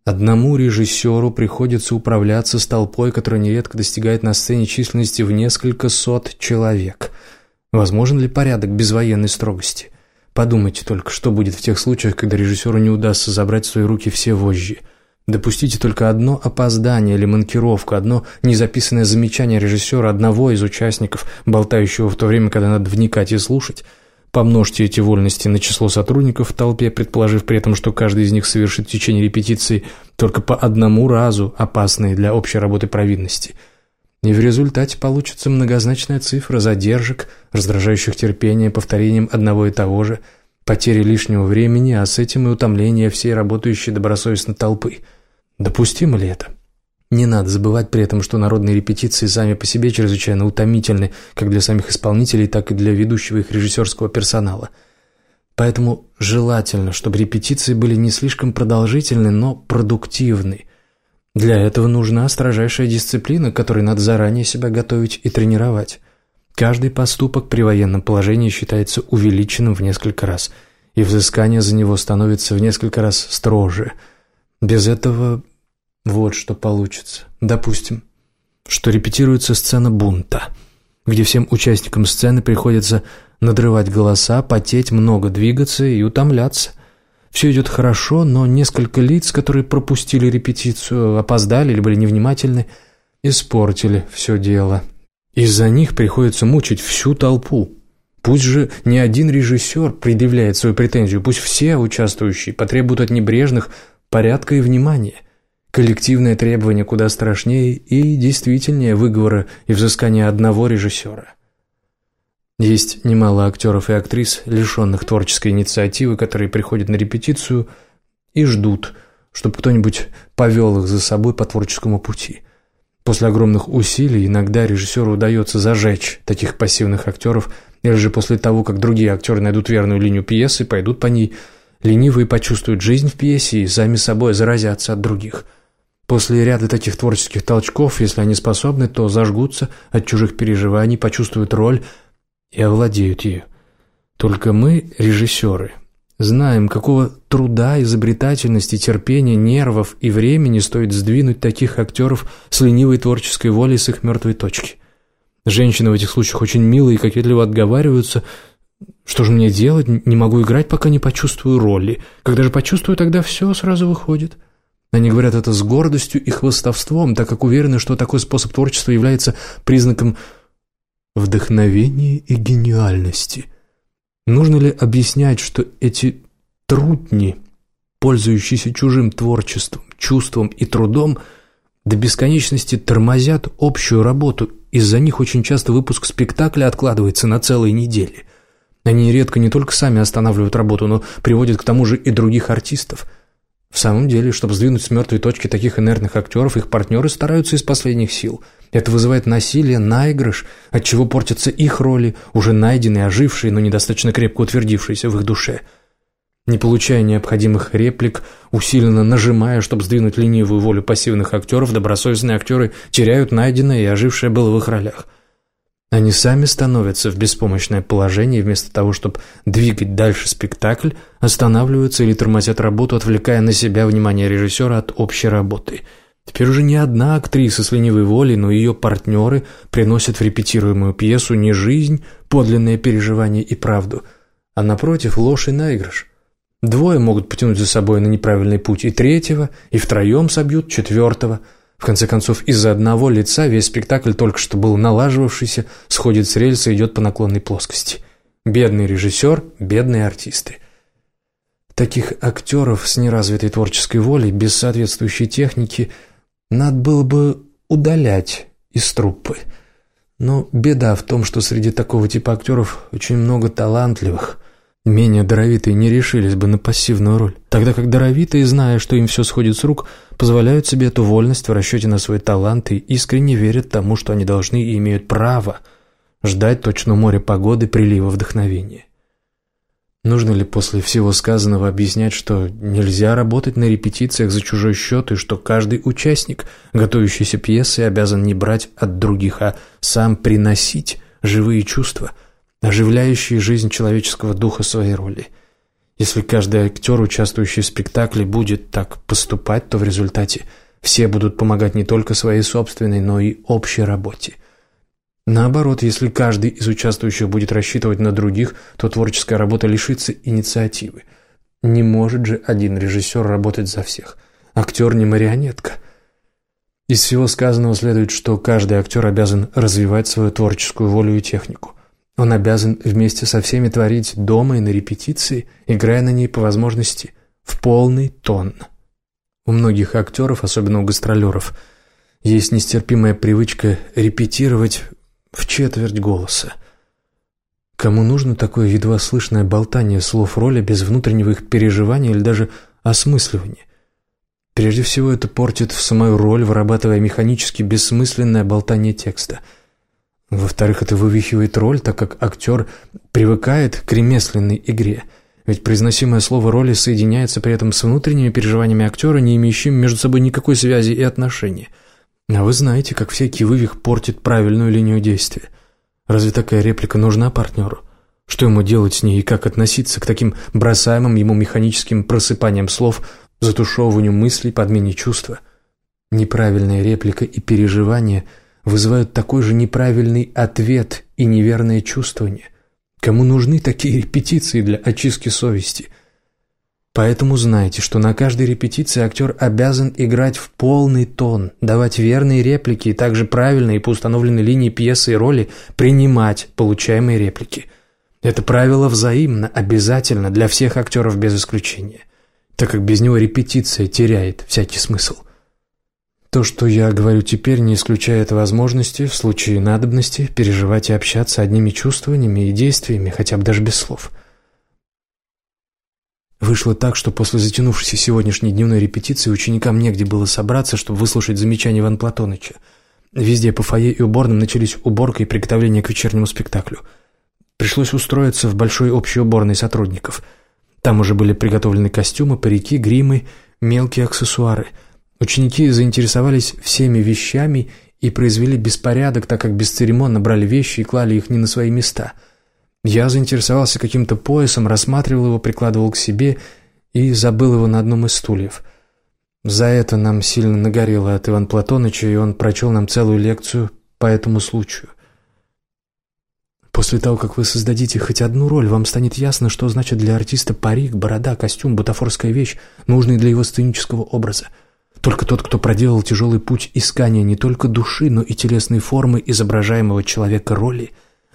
Одному режиссеру приходится управляться с толпой, которая нередко достигает на сцене численности в несколько сот человек – Возможен ли порядок без военной строгости? Подумайте только, что будет в тех случаях, когда режиссеру не удастся забрать в свои руки все вожжи. Допустите только одно опоздание или манкировку, одно незаписанное замечание режиссера одного из участников, болтающего в то время, когда надо вникать и слушать. Помножьте эти вольности на число сотрудников в толпе, предположив при этом, что каждый из них совершит в течение репетиции только по одному разу опасные для общей работы провинности – и в результате получится многозначная цифра задержек, раздражающих терпение повторением одного и того же, потери лишнего времени, а с этим и утомление всей работающей добросовестно толпы. Допустимо ли это? Не надо забывать при этом, что народные репетиции сами по себе чрезвычайно утомительны как для самих исполнителей, так и для ведущего их режиссерского персонала. Поэтому желательно, чтобы репетиции были не слишком продолжительны, но продуктивны, для этого нужна строжайшая дисциплина, которой надо заранее себя готовить и тренировать. Каждый поступок при военном положении считается увеличенным в несколько раз, и взыскание за него становится в несколько раз строже. Без этого вот что получится. Допустим, что репетируется сцена бунта, где всем участникам сцены приходится надрывать голоса, потеть, много двигаться и утомляться. Все идет хорошо, но несколько лиц, которые пропустили репетицию, опоздали или были невнимательны, испортили все дело. Из-за них приходится мучить всю толпу. Пусть же не один режиссер предъявляет свою претензию, пусть все участвующие потребуют от небрежных порядка и внимания. Коллективное требование куда страшнее и действительнее выговора и взыскания одного режиссера. Есть немало актеров и актрис, лишенных творческой инициативы, которые приходят на репетицию и ждут, чтобы кто-нибудь повел их за собой по творческому пути. После огромных усилий иногда режиссеру удается зажечь таких пассивных актеров, или же после того, как другие актеры найдут верную линию пьесы, пойдут по ней, ленивые почувствуют жизнь в пьесе и сами собой заразятся от других. После ряда таких творческих толчков, если они способны, то зажгутся от чужих переживаний, почувствуют роль – и овладеют ею. Только мы, режиссеры, знаем, какого труда, изобретательности, терпения, нервов и времени стоит сдвинуть таких актеров с ленивой творческой волей с их мертвой точки. Женщины в этих случаях очень милые и кокетливо отговариваются. Что же мне делать? Не могу играть, пока не почувствую роли. Когда же почувствую, тогда все сразу выходит. Они говорят это с гордостью и хвостовством, так как уверены, что такой способ творчества является признаком вдохновения и гениальности. Нужно ли объяснять, что эти трутни, пользующиеся чужим творчеством, чувством и трудом, до бесконечности тормозят общую работу, из-за них очень часто выпуск спектакля откладывается на целые недели. Они редко не только сами останавливают работу, но приводят к тому же и других артистов – в самом деле, чтобы сдвинуть с мертвой точки таких инертных актеров, их партнеры стараются из последних сил. Это вызывает насилие, наигрыш, отчего портятся их роли, уже найденные, ожившие, но недостаточно крепко утвердившиеся в их душе. Не получая необходимых реплик, усиленно нажимая, чтобы сдвинуть ленивую волю пассивных актеров, добросовестные актеры теряют найденное и ожившее было в их ролях – они сами становятся в беспомощное положение, и вместо того, чтобы двигать дальше спектакль, останавливаются или тормозят работу, отвлекая на себя внимание режиссера от общей работы. Теперь уже не одна актриса с ленивой волей, но ее партнеры приносят в репетируемую пьесу не жизнь, подлинное переживание и правду, а напротив ложь и наигрыш. Двое могут потянуть за собой на неправильный путь и третьего, и втроем собьют четвертого – в конце концов, из-за одного лица весь спектакль, только что был налаживавшийся, сходит с рельса и идет по наклонной плоскости. Бедный режиссер, бедные артисты. Таких актеров с неразвитой творческой волей, без соответствующей техники, надо было бы удалять из труппы. Но беда в том, что среди такого типа актеров очень много талантливых – Менее даровитые не решились бы на пассивную роль, тогда как даровитые, зная, что им все сходит с рук, позволяют себе эту вольность в расчете на свой талант и искренне верят тому, что они должны и имеют право ждать точно море погоды прилива вдохновения. Нужно ли после всего сказанного объяснять, что нельзя работать на репетициях за чужой счет и что каждый участник, готовящийся пьесы, обязан не брать от других, а сам приносить живые чувства – оживляющие жизнь человеческого духа своей роли. Если каждый актер, участвующий в спектакле, будет так поступать, то в результате все будут помогать не только своей собственной, но и общей работе. Наоборот, если каждый из участвующих будет рассчитывать на других, то творческая работа лишится инициативы. Не может же один режиссер работать за всех. Актер не марионетка. Из всего сказанного следует, что каждый актер обязан развивать свою творческую волю и технику. Он обязан вместе со всеми творить дома и на репетиции, играя на ней по возможности в полный тон. У многих актеров, особенно у гастролеров, есть нестерпимая привычка репетировать в четверть голоса. Кому нужно такое едва слышное болтание слов роли без внутреннего их переживания или даже осмысливания? Прежде всего, это портит в самую роль, вырабатывая механически бессмысленное болтание текста – во-вторых, это вывихивает роль, так как актер привыкает к ремесленной игре. Ведь произносимое слово роли соединяется при этом с внутренними переживаниями актера, не имеющими между собой никакой связи и отношения. А вы знаете, как всякий вывих портит правильную линию действия. Разве такая реплика нужна партнеру? Что ему делать с ней и как относиться к таким бросаемым ему механическим просыпаниям слов, затушевыванию мыслей, подмене чувства? Неправильная реплика и переживание – вызывают такой же неправильный ответ и неверное чувствование. Кому нужны такие репетиции для очистки совести? Поэтому знайте, что на каждой репетиции актер обязан играть в полный тон, давать верные реплики и также правильно и по установленной линии пьесы и роли принимать получаемые реплики. Это правило взаимно, обязательно для всех актеров без исключения, так как без него репетиция теряет всякий смысл. То, что я говорю теперь, не исключает возможности, в случае надобности, переживать и общаться одними чувствованиями и действиями, хотя бы даже без слов. Вышло так, что после затянувшейся сегодняшней дневной репетиции ученикам негде было собраться, чтобы выслушать замечания Ивана Платоныча. Везде по фойе и уборным начались уборка и приготовление к вечернему спектаклю. Пришлось устроиться в большой общей уборной сотрудников. Там уже были приготовлены костюмы, парики, гримы, мелкие аксессуары – Ученики заинтересовались всеми вещами и произвели беспорядок, так как бесцеремонно брали вещи и клали их не на свои места. Я заинтересовался каким-то поясом, рассматривал его, прикладывал к себе и забыл его на одном из стульев. За это нам сильно нагорело от Ивана Платоныча, и он прочел нам целую лекцию по этому случаю. После того, как вы создадите хоть одну роль, вам станет ясно, что значит для артиста парик, борода, костюм, бутафорская вещь, нужный для его сценического образа – только тот, кто проделал тяжелый путь искания не только души, но и телесной формы изображаемого человека роли,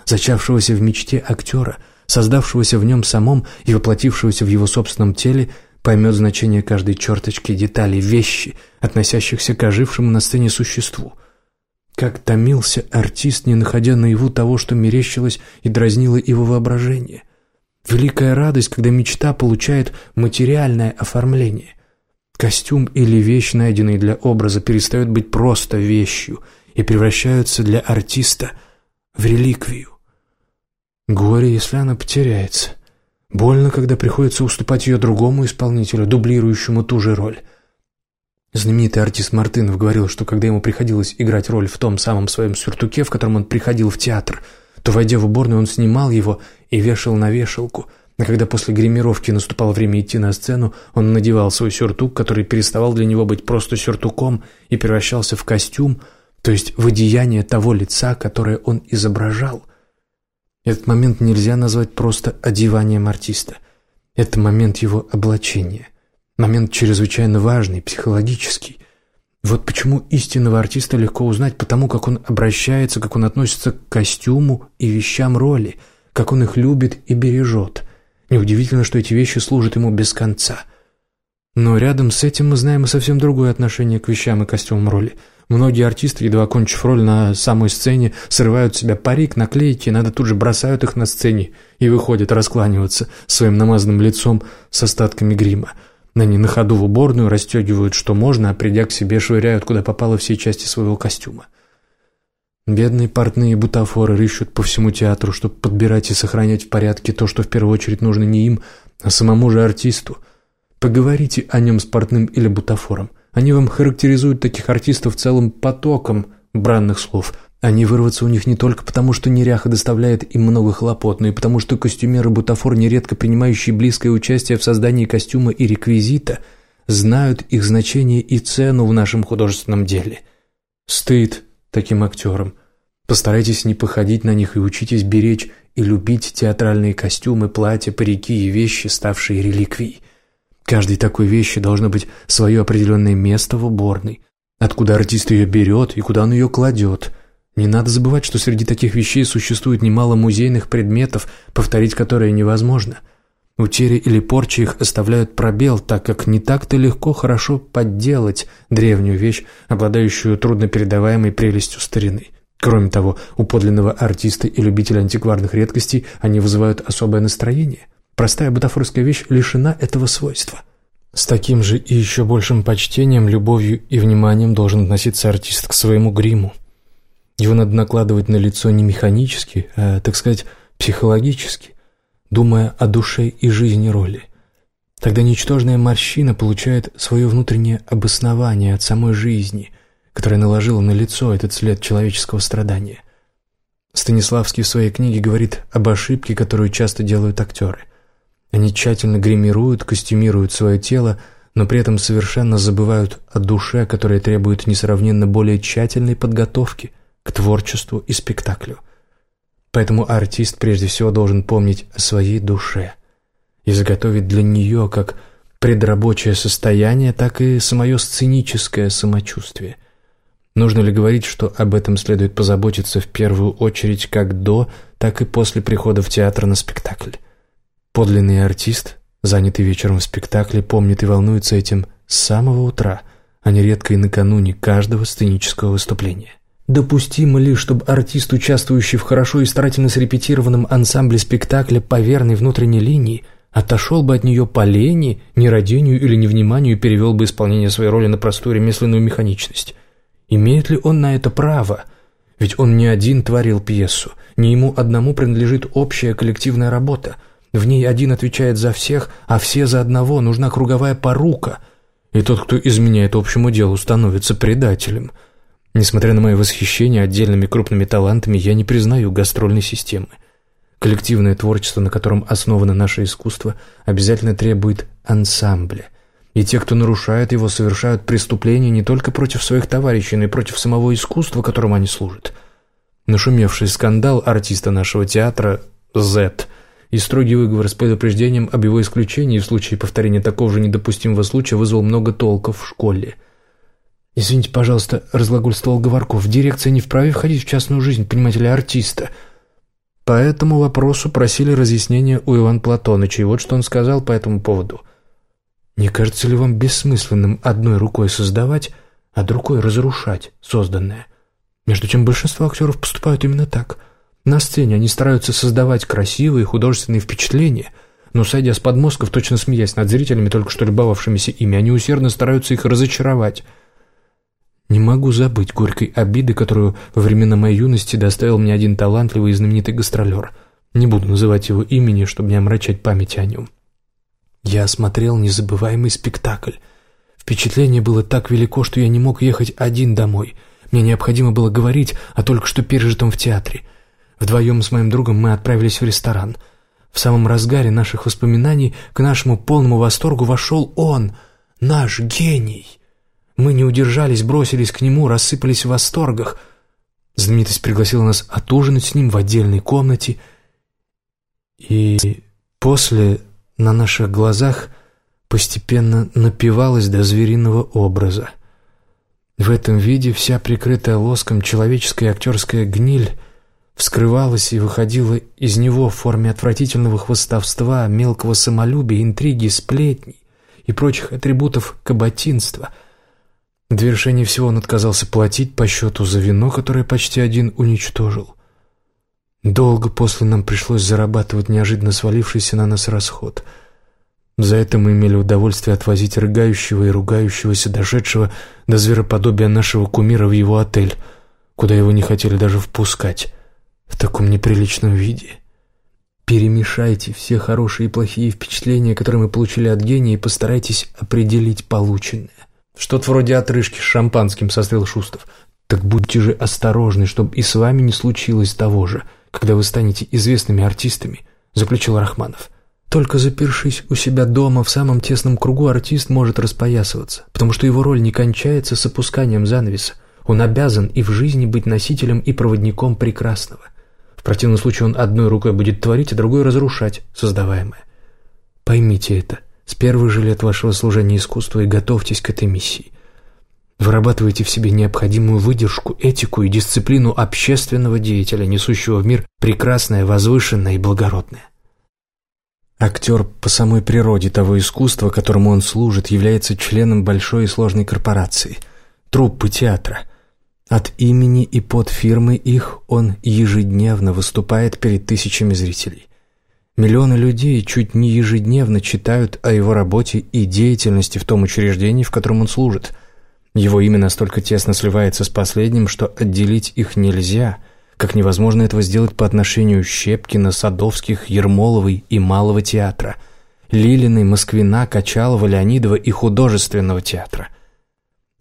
зачавшегося в мечте актера, создавшегося в нем самом и воплотившегося в его собственном теле, поймет значение каждой черточки, детали, вещи, относящихся к ожившему на сцене существу. Как томился артист, не находя наяву того, что мерещилось и дразнило его воображение. Великая радость, когда мечта получает материальное оформление – Костюм или вещь, найденные для образа, перестают быть просто вещью и превращаются для артиста в реликвию. Горе, если она потеряется. Больно, когда приходится уступать ее другому исполнителю, дублирующему ту же роль. Знаменитый артист Мартынов говорил, что когда ему приходилось играть роль в том самом своем сюртуке, в котором он приходил в театр, то, войдя в уборную, он снимал его и вешал на вешалку – а когда после гримировки наступало время идти на сцену, он надевал свой сюртук, который переставал для него быть просто сюртуком и превращался в костюм, то есть в одеяние того лица, которое он изображал. Этот момент нельзя назвать просто одеванием артиста. Это момент его облачения. Момент чрезвычайно важный, психологический. Вот почему истинного артиста легко узнать, потому как он обращается, как он относится к костюму и вещам роли, как он их любит и бережет – Неудивительно, что эти вещи служат ему без конца. Но рядом с этим мы знаем и совсем другое отношение к вещам и костюмам роли. Многие артисты, едва окончив роль на самой сцене, срывают с себя парик, наклейки, надо тут же бросают их на сцене и выходят раскланиваться своим намазанным лицом с остатками грима. Они на ходу в уборную расстегивают что можно, а придя к себе швыряют куда попало все части своего костюма. Бедные портные бутафоры рыщут по всему театру, чтобы подбирать и сохранять в порядке то, что в первую очередь нужно не им, а самому же артисту. Поговорите о нем с портным или бутафором. Они вам характеризуют таких артистов целым потоком бранных слов. Они вырваться у них не только потому, что неряха доставляет им много хлопот, но и потому, что костюмеры бутафор, нередко принимающие близкое участие в создании костюма и реквизита, знают их значение и цену в нашем художественном деле. Стыд таким актерам. Постарайтесь не походить на них и учитесь беречь и любить театральные костюмы, платья, парики и вещи, ставшие реликвией. Каждой такой вещи должно быть свое определенное место в уборной, откуда артист ее берет и куда он ее кладет. Не надо забывать, что среди таких вещей существует немало музейных предметов, повторить которые невозможно – Утеря или порча их оставляют пробел, так как не так-то легко хорошо подделать древнюю вещь, обладающую труднопередаваемой прелестью старины. Кроме того, у подлинного артиста и любителя антикварных редкостей они вызывают особое настроение. Простая бутафорская вещь лишена этого свойства. С таким же и еще большим почтением, любовью и вниманием должен относиться артист к своему гриму. Его надо накладывать на лицо не механически, а, так сказать, психологически думая о душе и жизни роли. Тогда ничтожная морщина получает свое внутреннее обоснование от самой жизни, которая наложила на лицо этот след человеческого страдания. Станиславский в своей книге говорит об ошибке, которую часто делают актеры. Они тщательно гримируют, костюмируют свое тело, но при этом совершенно забывают о душе, которая требует несравненно более тщательной подготовки, к творчеству и спектаклю. Поэтому артист прежде всего должен помнить о своей душе и заготовить для нее как предрабочее состояние, так и самое сценическое самочувствие. Нужно ли говорить, что об этом следует позаботиться в первую очередь как до, так и после прихода в театр на спектакль? Подлинный артист, занятый вечером в спектакле, помнит и волнуется этим с самого утра, а нередко и накануне каждого сценического выступления. Допустимо ли, чтобы артист, участвующий в хорошо и старательно срепетированном ансамбле спектакля по верной внутренней линии, отошел бы от нее по лени, нерадению или невниманию и перевел бы исполнение своей роли на простую ремесленную механичность? Имеет ли он на это право? Ведь он не один творил пьесу, не ему одному принадлежит общая коллективная работа. В ней один отвечает за всех, а все за одного, нужна круговая порука. И тот, кто изменяет общему делу, становится предателем. Несмотря на мое восхищение отдельными крупными талантами, я не признаю гастрольной системы. Коллективное творчество, на котором основано наше искусство, обязательно требует ансамбля, и те, кто нарушает его, совершают преступления не только против своих товарищей, но и против самого искусства, которому они служат. Нашумевший скандал артиста нашего театра «З» и строгий выговор с предупреждением об его исключении в случае повторения такого же недопустимого случая вызвал много толков в школе. «Извините, пожалуйста», — разглагольствовал Говорков, «дирекция не вправе входить в частную жизнь, понимаете ли, артиста». По этому вопросу просили разъяснения у Ивана Платоныча, и вот что он сказал по этому поводу — не кажется ли вам бессмысленным одной рукой создавать, а другой разрушать созданное? Между тем большинство актеров поступают именно так. На сцене они стараются создавать красивые художественные впечатления, но, сойдя с подмостков, точно смеясь над зрителями, только что любовавшимися ими, они усердно стараются их разочаровать. Не могу забыть горькой обиды, которую во времена моей юности доставил мне один талантливый и знаменитый гастролер. Не буду называть его имени, чтобы не омрачать память о нем. Я осмотрел незабываемый спектакль. Впечатление было так велико, что я не мог ехать один домой. Мне необходимо было говорить о только что пережитом в театре. Вдвоем с моим другом мы отправились в ресторан. В самом разгаре наших воспоминаний к нашему полному восторгу вошел он, наш гений. Мы не удержались, бросились к нему, рассыпались в восторгах. Знаменитость пригласила нас отужинать с ним в отдельной комнате. И после на наших глазах постепенно напивалась до звериного образа. В этом виде вся прикрытая лоском человеческая актерская гниль вскрывалась и выходила из него в форме отвратительного хвостовства, мелкого самолюбия, интриги, сплетней и прочих атрибутов каботинства. В довершение всего он отказался платить по счету за вино, которое почти один уничтожил. Долго после нам пришлось зарабатывать неожиданно свалившийся на нас расход. За это мы имели удовольствие отвозить рыгающего и ругающегося, дошедшего до звероподобия нашего кумира в его отель, куда его не хотели даже впускать, в таком неприличном виде. Перемешайте все хорошие и плохие впечатления, которые мы получили от гения, и постарайтесь определить полученное. Что-то вроде отрыжки с шампанским сострел Шустов. Так будьте же осторожны, чтобы и с вами не случилось того же — когда вы станете известными артистами», — заключил Рахманов. «Только запершись у себя дома в самом тесном кругу, артист может распоясываться, потому что его роль не кончается с опусканием занавеса. Он обязан и в жизни быть носителем и проводником прекрасного. В противном случае он одной рукой будет творить, а другой разрушать создаваемое. Поймите это с первых же лет вашего служения искусству и готовьтесь к этой миссии. Вырабатывайте в себе необходимую выдержку, этику и дисциплину общественного деятеля, несущего в мир прекрасное, возвышенное и благородное. Актер по самой природе того искусства, которому он служит, является членом большой и сложной корпорации, труппы театра. От имени и под фирмы их он ежедневно выступает перед тысячами зрителей. Миллионы людей чуть не ежедневно читают о его работе и деятельности в том учреждении, в котором он служит – его имя настолько тесно сливается с последним, что отделить их нельзя, как невозможно этого сделать по отношению Щепкина, Садовских, Ермоловой и Малого театра, Лилиной, Москвина, Качалова, Леонидова и художественного театра.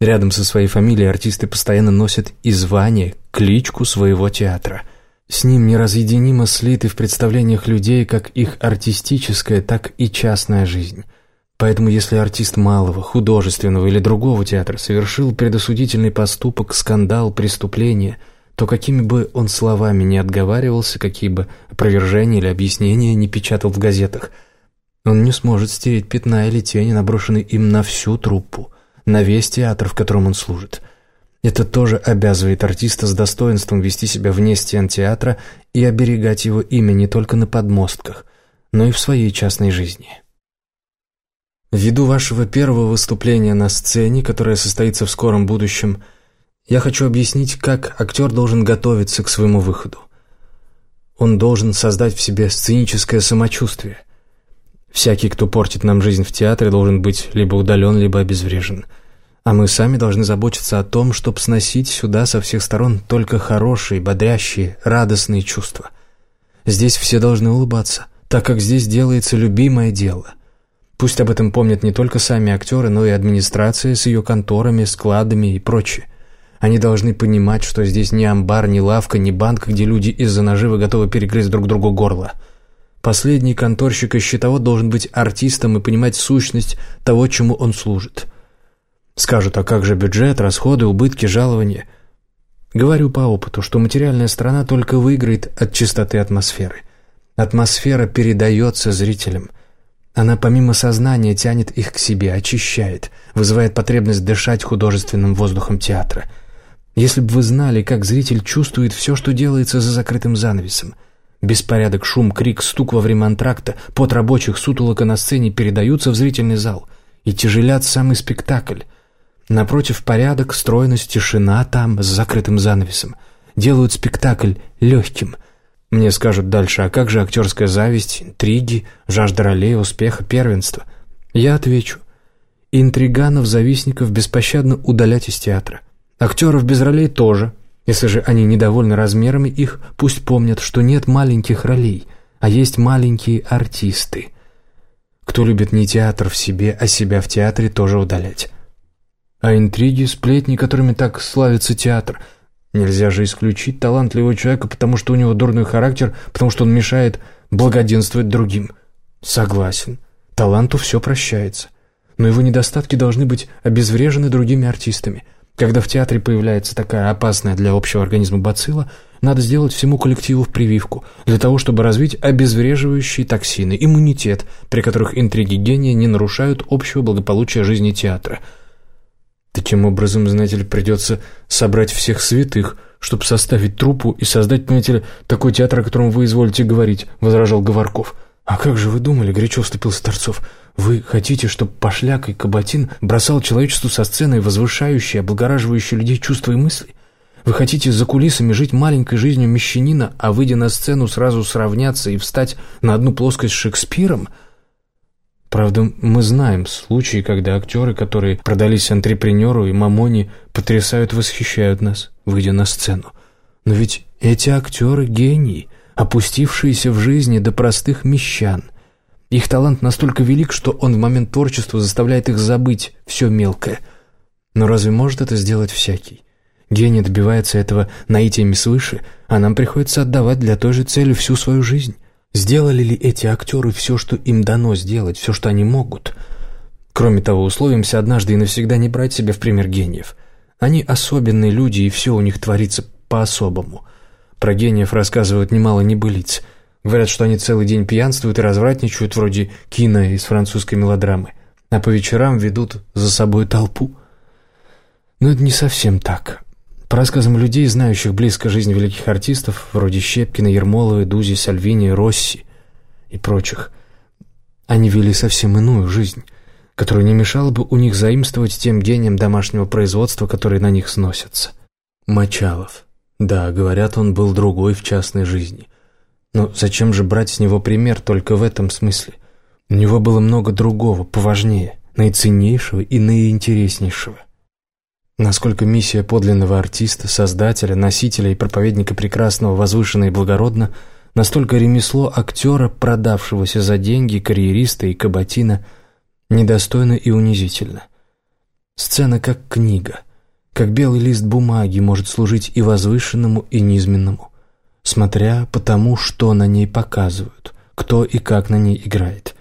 Рядом со своей фамилией артисты постоянно носят и звание, кличку своего театра. С ним неразъединимо слиты в представлениях людей как их артистическая, так и частная жизнь – Поэтому если артист малого, художественного или другого театра совершил предосудительный поступок, скандал, преступление, то какими бы он словами не отговаривался, какие бы опровержения или объяснения не печатал в газетах, он не сможет стереть пятна или тени, наброшенные им на всю труппу, на весь театр, в котором он служит. Это тоже обязывает артиста с достоинством вести себя вне стен театра и оберегать его имя не только на подмостках, но и в своей частной жизни. Ввиду вашего первого выступления на сцене, которое состоится в скором будущем, я хочу объяснить, как актер должен готовиться к своему выходу. Он должен создать в себе сценическое самочувствие. Всякий, кто портит нам жизнь в театре, должен быть либо удален, либо обезврежен – а мы сами должны заботиться о том, чтобы сносить сюда со всех сторон только хорошие, бодрящие, радостные чувства. Здесь все должны улыбаться, так как здесь делается любимое дело. Пусть об этом помнят не только сами актеры, но и администрация с ее конторами, складами и прочее. Они должны понимать, что здесь ни амбар, ни лавка, ни банк, где люди из-за наживы готовы перегрызть друг другу горло. Последний конторщик и счетовод должен быть артистом и понимать сущность того, чему он служит. Скажут, а как же бюджет, расходы, убытки, жалования? Говорю по опыту, что материальная сторона только выиграет от чистоты атмосферы. Атмосфера передается зрителям. Она помимо сознания тянет их к себе, очищает, вызывает потребность дышать художественным воздухом театра. Если бы вы знали, как зритель чувствует все, что делается за закрытым занавесом. Беспорядок, шум, крик, стук во время антракта, под рабочих сутолока на сцене передаются в зрительный зал и тяжелят самый спектакль. Напротив, порядок, стройность, тишина там, с закрытым занавесом. Делают спектакль легким. Мне скажут дальше, а как же актерская зависть, интриги, жажда ролей, успеха, первенства? Я отвечу. Интриганов-завистников беспощадно удалять из театра. Актеров без ролей тоже. Если же они недовольны размерами их, пусть помнят, что нет маленьких ролей, а есть маленькие артисты. Кто любит не театр в себе, а себя в театре, тоже удалять. А интриги, сплетни, которыми так славится театр. Нельзя же исключить талантливого человека, потому что у него дурной характер, потому что он мешает благоденствовать другим. Согласен. Таланту все прощается. Но его недостатки должны быть обезврежены другими артистами. Когда в театре появляется такая опасная для общего организма бацилла, надо сделать всему коллективу прививку, для того, чтобы развить обезвреживающие токсины, иммунитет, при которых интриги гения не нарушают общего благополучия жизни театра – Таким образом, знаете ли, придется собрать всех святых, чтобы составить труппу и создать, понимаете ли, такой театр, о котором вы изволите говорить», — возражал Говорков. «А как же вы думали?» — горячо вступил Старцов. «Вы хотите, чтобы пошляк и кабатин бросал человечеству со сцены возвышающие, облагораживающие людей чувства и мысли? Вы хотите за кулисами жить маленькой жизнью мещанина, а выйдя на сцену сразу сравняться и встать на одну плоскость с Шекспиром?» Правда, мы знаем случаи, когда актеры, которые продались антрепренеру и мамоне, потрясают, восхищают нас, выйдя на сцену. Но ведь эти актеры — гении, опустившиеся в жизни до простых мещан. Их талант настолько велик, что он в момент творчества заставляет их забыть все мелкое. Но разве может это сделать всякий? Гений добивается этого наитиями свыше, а нам приходится отдавать для той же цели всю свою жизнь. Сделали ли эти актеры все, что им дано сделать, все, что они могут? Кроме того, условимся однажды и навсегда не брать себя в пример гениев. Они особенные люди, и все у них творится по-особому. Про гениев рассказывают немало небылиц. Говорят, что они целый день пьянствуют и развратничают, вроде кино из французской мелодрамы, а по вечерам ведут за собой толпу. Но это не совсем так. По рассказам людей, знающих близко жизнь великих артистов, вроде Щепкина, Ермоловой, Дузи, Сальвини, Росси и прочих, они вели совсем иную жизнь, которая не мешала бы у них заимствовать тем гением домашнего производства, которые на них сносятся. Мочалов. Да, говорят, он был другой в частной жизни. Но зачем же брать с него пример только в этом смысле? У него было много другого, поважнее, наиценнейшего и наиинтереснейшего – Насколько миссия подлинного артиста, создателя, носителя и проповедника прекрасного, возвышенно и благородно, настолько ремесло актера, продавшегося за деньги, карьериста и кабатина, недостойно и унизительно. Сцена как книга, как белый лист бумаги может служить и возвышенному, и низменному, смотря по тому, что на ней показывают, кто и как на ней играет,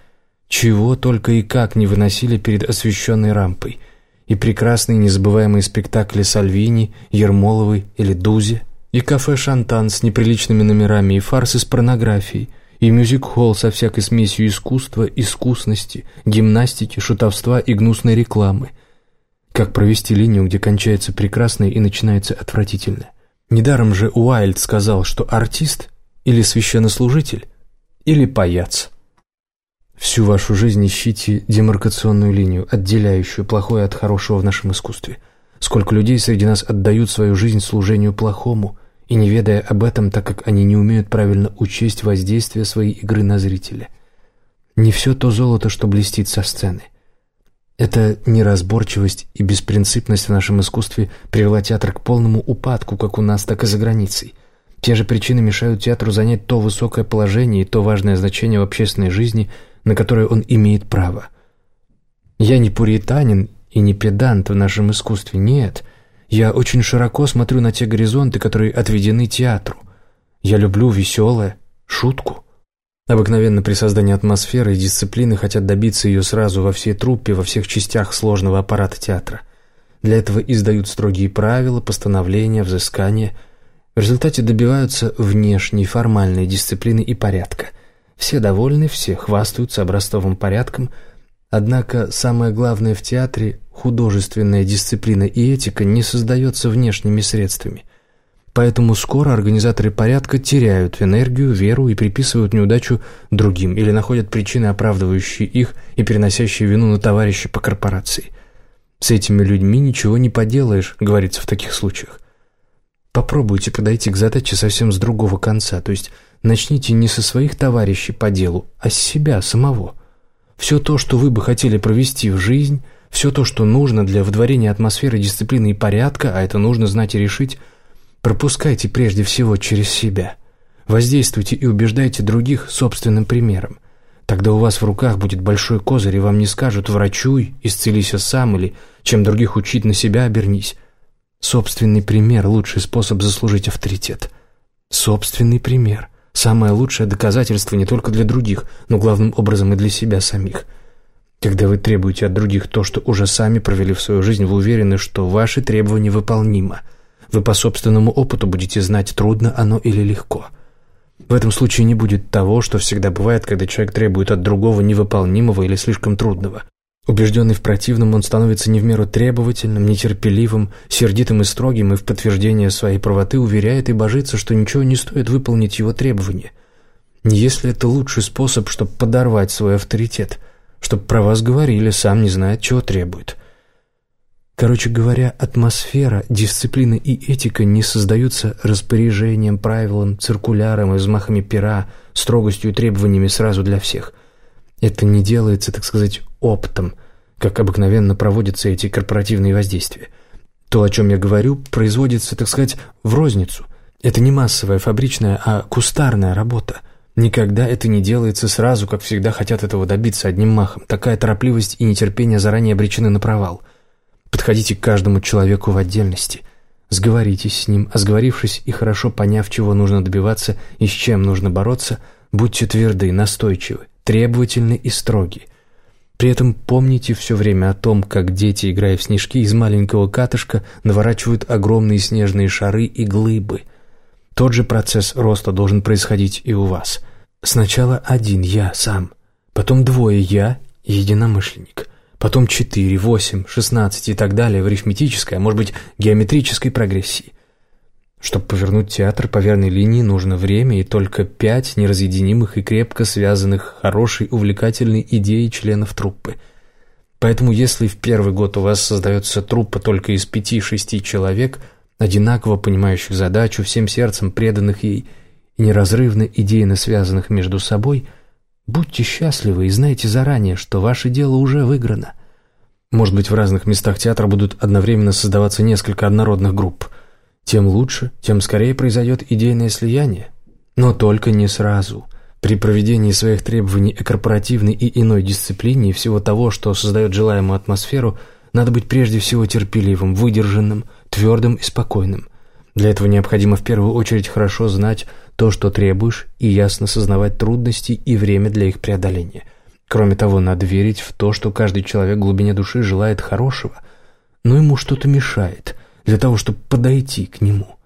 чего только и как не выносили перед освещенной рампой – и прекрасные незабываемые спектакли Сальвини, Ермоловой или Дузи, И кафе «Шантан» с неприличными номерами, и фарсы с порнографией, и мюзик-холл со всякой смесью искусства, искусности, гимнастики, шутовства и гнусной рекламы. Как провести линию, где кончается прекрасное и начинается отвратительное? Недаром же Уайльд сказал, что артист или священнослужитель, или паяц. Всю вашу жизнь ищите демаркационную линию, отделяющую плохое от хорошего в нашем искусстве. Сколько людей среди нас отдают свою жизнь служению плохому, и не ведая об этом, так как они не умеют правильно учесть воздействие своей игры на зрителя. Не все то золото, что блестит со сцены. Эта неразборчивость и беспринципность в нашем искусстве привела театр к полному упадку, как у нас, так и за границей. Те же причины мешают театру занять то высокое положение и то важное значение в общественной жизни, на которое он имеет право. Я не пуританин и не педант в нашем искусстве, нет. Я очень широко смотрю на те горизонты, которые отведены театру. Я люблю веселое, шутку. Обыкновенно при создании атмосферы и дисциплины хотят добиться ее сразу во всей труппе, во всех частях сложного аппарата театра. Для этого издают строгие правила, постановления, взыскания – в результате добиваются внешней формальной дисциплины и порядка. Все довольны, все хвастаются образцовым порядком, однако самое главное в театре – художественная дисциплина и этика не создается внешними средствами. Поэтому скоро организаторы порядка теряют энергию, веру и приписывают неудачу другим или находят причины, оправдывающие их и переносящие вину на товарища по корпорации. С этими людьми ничего не поделаешь, говорится в таких случаях. Попробуйте подойти к задаче совсем с другого конца, то есть начните не со своих товарищей по делу, а с себя самого. Все то, что вы бы хотели провести в жизнь, все то, что нужно для вдворения атмосферы дисциплины и порядка, а это нужно знать и решить, пропускайте прежде всего через себя. Воздействуйте и убеждайте других собственным примером. Тогда у вас в руках будет большой козырь, и вам не скажут «врачуй», «исцелися сам» или «чем других учить на себя обернись». Собственный пример – лучший способ заслужить авторитет. Собственный пример – самое лучшее доказательство не только для других, но главным образом и для себя самих. Когда вы требуете от других то, что уже сами провели в свою жизнь, вы уверены, что ваши требования выполнимо. Вы по собственному опыту будете знать, трудно оно или легко. В этом случае не будет того, что всегда бывает, когда человек требует от другого невыполнимого или слишком трудного. Убежденный в противном, он становится не в меру требовательным, нетерпеливым, сердитым и строгим, и в подтверждение своей правоты уверяет и божится, что ничего не стоит выполнить его требования. Если это лучший способ, чтобы подорвать свой авторитет, чтобы про вас говорили, сам не знает, чего требует. Короче говоря, атмосфера, дисциплина и этика не создаются распоряжением, правилом, циркуляром и взмахами пера, строгостью и требованиями сразу для всех – это не делается, так сказать, оптом, как обыкновенно проводятся эти корпоративные воздействия. То, о чем я говорю, производится, так сказать, в розницу. Это не массовая, фабричная, а кустарная работа. Никогда это не делается сразу, как всегда хотят этого добиться одним махом. Такая торопливость и нетерпение заранее обречены на провал. Подходите к каждому человеку в отдельности. Сговоритесь с ним, а сговорившись и хорошо поняв, чего нужно добиваться и с чем нужно бороться, будьте тверды, настойчивы требовательны и строги. При этом помните все время о том, как дети, играя в снежки, из маленького катышка наворачивают огромные снежные шары и глыбы. Тот же процесс роста должен происходить и у вас. Сначала один я сам, потом двое я единомышленник, потом четыре, восемь, шестнадцать и так далее в арифметической, а может быть геометрической прогрессии. Чтобы повернуть театр по верной линии, нужно время и только пять неразъединимых и крепко связанных хорошей, увлекательной идеей членов труппы. Поэтому если в первый год у вас создается труппа только из пяти-шести человек, одинаково понимающих задачу, всем сердцем преданных ей и неразрывно идейно связанных между собой, будьте счастливы и знайте заранее, что ваше дело уже выиграно. Может быть, в разных местах театра будут одновременно создаваться несколько однородных групп – тем лучше, тем скорее произойдет идейное слияние. Но только не сразу. При проведении своих требований о корпоративной и иной дисциплине и всего того, что создает желаемую атмосферу, надо быть прежде всего терпеливым, выдержанным, твердым и спокойным. Для этого необходимо в первую очередь хорошо знать то, что требуешь, и ясно сознавать трудности и время для их преодоления. Кроме того, надо верить в то, что каждый человек в глубине души желает хорошего, но ему что-то мешает – для того, чтобы подойти к нему.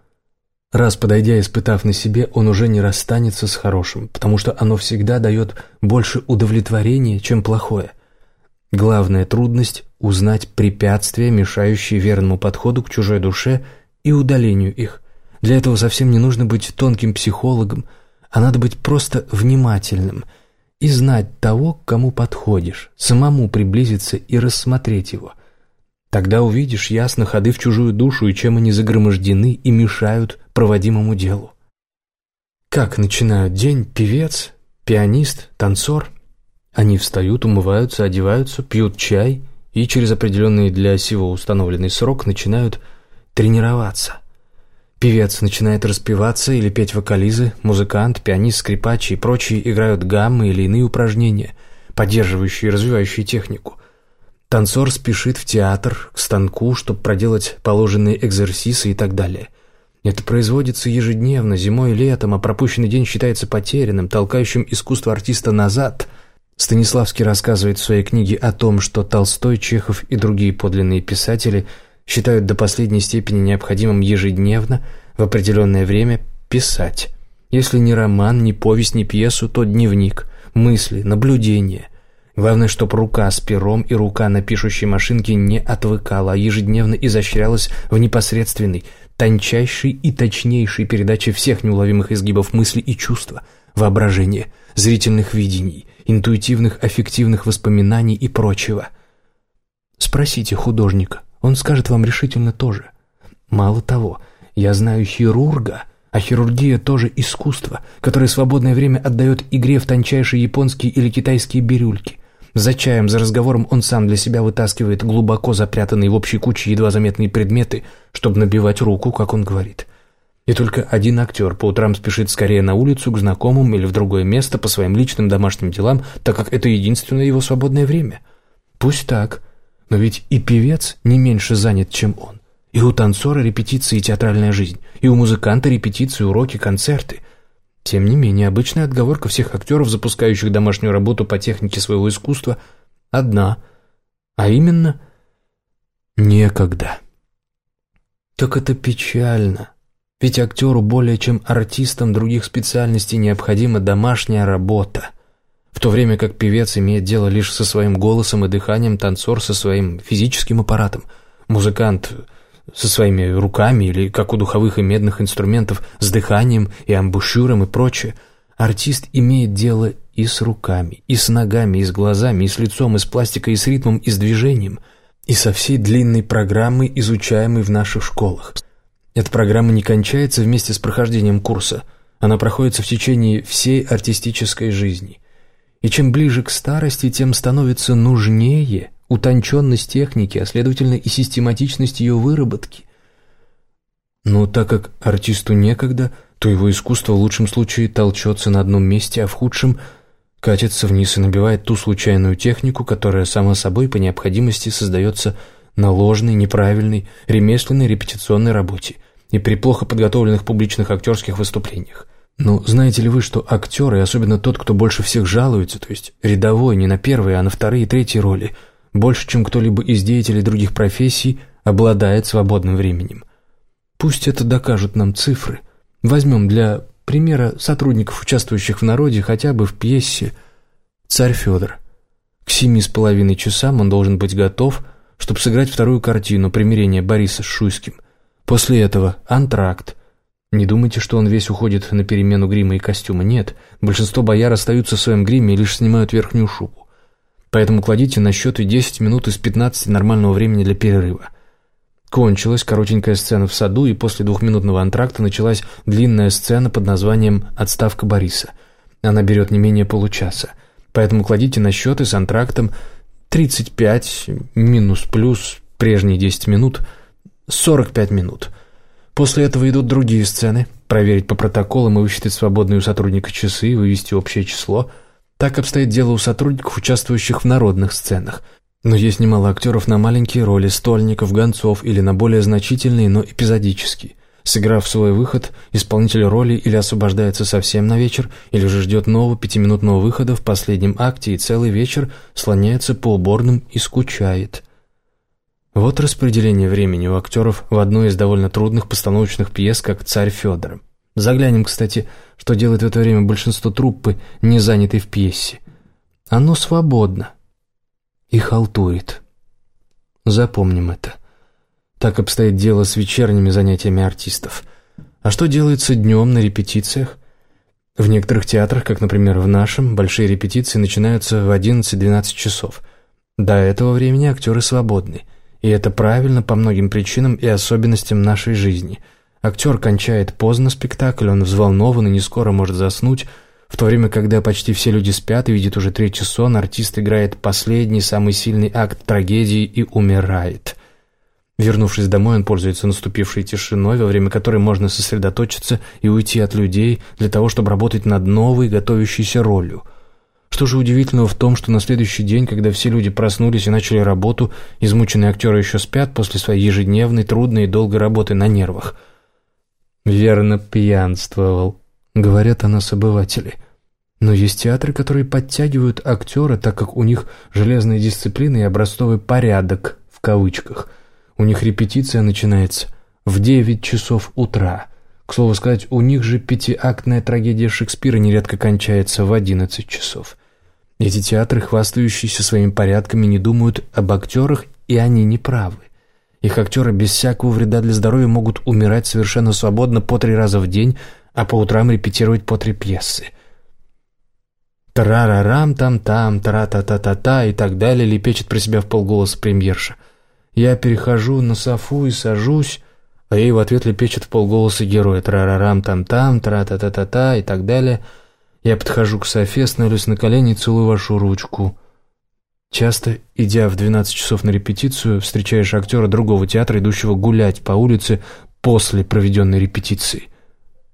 Раз подойдя испытав на себе, он уже не расстанется с хорошим, потому что оно всегда дает больше удовлетворения, чем плохое. Главная трудность – узнать препятствия, мешающие верному подходу к чужой душе и удалению их. Для этого совсем не нужно быть тонким психологом, а надо быть просто внимательным и знать того, к кому подходишь, самому приблизиться и рассмотреть его – Тогда увидишь ясно ходы в чужую душу и чем они загромождены и мешают проводимому делу. Как начинают день певец, пианист, танцор? Они встают, умываются, одеваются, пьют чай и через определенный для сего установленный срок начинают тренироваться. Певец начинает распеваться или петь вокализы, музыкант, пианист, скрипач и прочие играют гаммы или иные упражнения, поддерживающие и развивающие технику – Танцор спешит в театр, к станку, чтобы проделать положенные экзерсисы и так далее. Это производится ежедневно, зимой и летом, а пропущенный день считается потерянным, толкающим искусство артиста назад. Станиславский рассказывает в своей книге о том, что Толстой, Чехов и другие подлинные писатели считают до последней степени необходимым ежедневно, в определенное время, писать. Если не роман, не повесть, не пьесу, то дневник, мысли, наблюдения – Главное, чтобы рука с пером и рука на пишущей машинке не отвыкала, а ежедневно изощрялась в непосредственной, тончайшей и точнейшей передаче всех неуловимых изгибов мысли и чувства, воображения, зрительных видений, интуитивных аффективных воспоминаний и прочего. Спросите художника, он скажет вам решительно то же. Мало того, я знаю хирурга, а хирургия тоже искусство, которое свободное время отдает игре в тончайшие японские или китайские бирюльки – за чаем, за разговором он сам для себя вытаскивает глубоко запрятанные в общей куче едва заметные предметы, чтобы набивать руку, как он говорит. И только один актер по утрам спешит скорее на улицу, к знакомым или в другое место по своим личным домашним делам, так как это единственное его свободное время. Пусть так, но ведь и певец не меньше занят, чем он. И у танцора репетиции и театральная жизнь, и у музыканта репетиции, уроки, концерты. Тем не менее, обычная отговорка всех актеров, запускающих домашнюю работу по технике своего искусства, одна, а именно «некогда». Так это печально, ведь актеру более чем артистам других специальностей необходима домашняя работа, в то время как певец имеет дело лишь со своим голосом и дыханием, танцор со своим физическим аппаратом, музыкант – со своими руками или, как у духовых и медных инструментов, с дыханием и амбушюром и прочее. Артист имеет дело и с руками, и с ногами, и с глазами, и с лицом, и с пластикой, и с ритмом, и с движением, и со всей длинной программой, изучаемой в наших школах. Эта программа не кончается вместе с прохождением курса, она проходится в течение всей артистической жизни. И чем ближе к старости, тем становится нужнее – утонченность техники, а следовательно и систематичность ее выработки. Но так как артисту некогда, то его искусство в лучшем случае толчется на одном месте, а в худшем катится вниз и набивает ту случайную технику, которая сама собой по необходимости создается на ложной, неправильной, ремесленной репетиционной работе и при плохо подготовленных публичных актерских выступлениях. Но знаете ли вы, что актеры, особенно тот, кто больше всех жалуется, то есть рядовой, не на первые, а на вторые и третьи роли – больше, чем кто-либо из деятелей других профессий, обладает свободным временем. Пусть это докажут нам цифры. Возьмем для примера сотрудников, участвующих в народе, хотя бы в пьесе «Царь Федор». К семи с половиной часам он должен быть готов, чтобы сыграть вторую картину «Примирение Бориса с Шуйским». После этого «Антракт». Не думайте, что он весь уходит на перемену грима и костюма. Нет, большинство бояр остаются в своем гриме и лишь снимают верхнюю шубу. Поэтому кладите на счет и 10 минут из 15 нормального времени для перерыва. Кончилась коротенькая сцена в саду, и после двухминутного антракта началась длинная сцена под названием «Отставка Бориса». Она берет не менее получаса. Поэтому кладите на счет и с антрактом 35 минус-плюс прежние 10 минут, 45 минут. После этого идут другие сцены. Проверить по протоколам и высчитать свободные у сотрудника часы, вывести общее число – так обстоит дело у сотрудников, участвующих в народных сценах. Но есть немало актеров на маленькие роли, стольников, гонцов или на более значительные, но эпизодические. Сыграв свой выход, исполнитель роли или освобождается совсем на вечер, или же ждет нового пятиминутного выхода в последнем акте и целый вечер слоняется по уборным и скучает. Вот распределение времени у актеров в одной из довольно трудных постановочных пьес, как «Царь Федор». Заглянем, кстати, что делает в это время большинство труппы, не занятой в пьесе. Оно свободно и халтует. Запомним это. Так обстоит дело с вечерними занятиями артистов. А что делается днем на репетициях? В некоторых театрах, как, например, в нашем, большие репетиции начинаются в 11-12 часов. До этого времени актеры свободны. И это правильно по многим причинам и особенностям нашей жизни. Актер кончает поздно спектакль, он взволнован и не скоро может заснуть, в то время, когда почти все люди спят и видят уже третий сон, артист играет последний, самый сильный акт трагедии и умирает. Вернувшись домой, он пользуется наступившей тишиной, во время которой можно сосредоточиться и уйти от людей для того, чтобы работать над новой, готовящейся ролью. Что же удивительного в том, что на следующий день, когда все люди проснулись и начали работу, измученные актеры еще спят после своей ежедневной, трудной и долгой работы на нервах. «Верно пьянствовал», — говорят о нас обыватели. Но есть театры, которые подтягивают актера, так как у них железная дисциплина и образцовый «порядок» в кавычках — у них репетиция начинается в 9 часов утра. К слову сказать, у них же пятиактная трагедия Шекспира нередко кончается в 11 часов. Эти театры, хвастающиеся своими порядками, не думают об актерах, и они не правы. Их актеры без всякого вреда для здоровья могут умирать совершенно свободно по три раза в день, а по утрам репетировать по три пьесы. Тарарарам-там-там, тара-та-та-та-та и так далее лепечет про себя в полголоса премьерша. Я перехожу на софу и сажусь, а ей в ответ лепечет в полголоса герой «Трарарам-там-там, тра-та-та-та-та» и так далее. Я подхожу к софе, становлюсь на колени и целую вашу ручку. Часто, идя в 12 часов на репетицию, встречаешь актера другого театра, идущего гулять по улице после проведенной репетиции.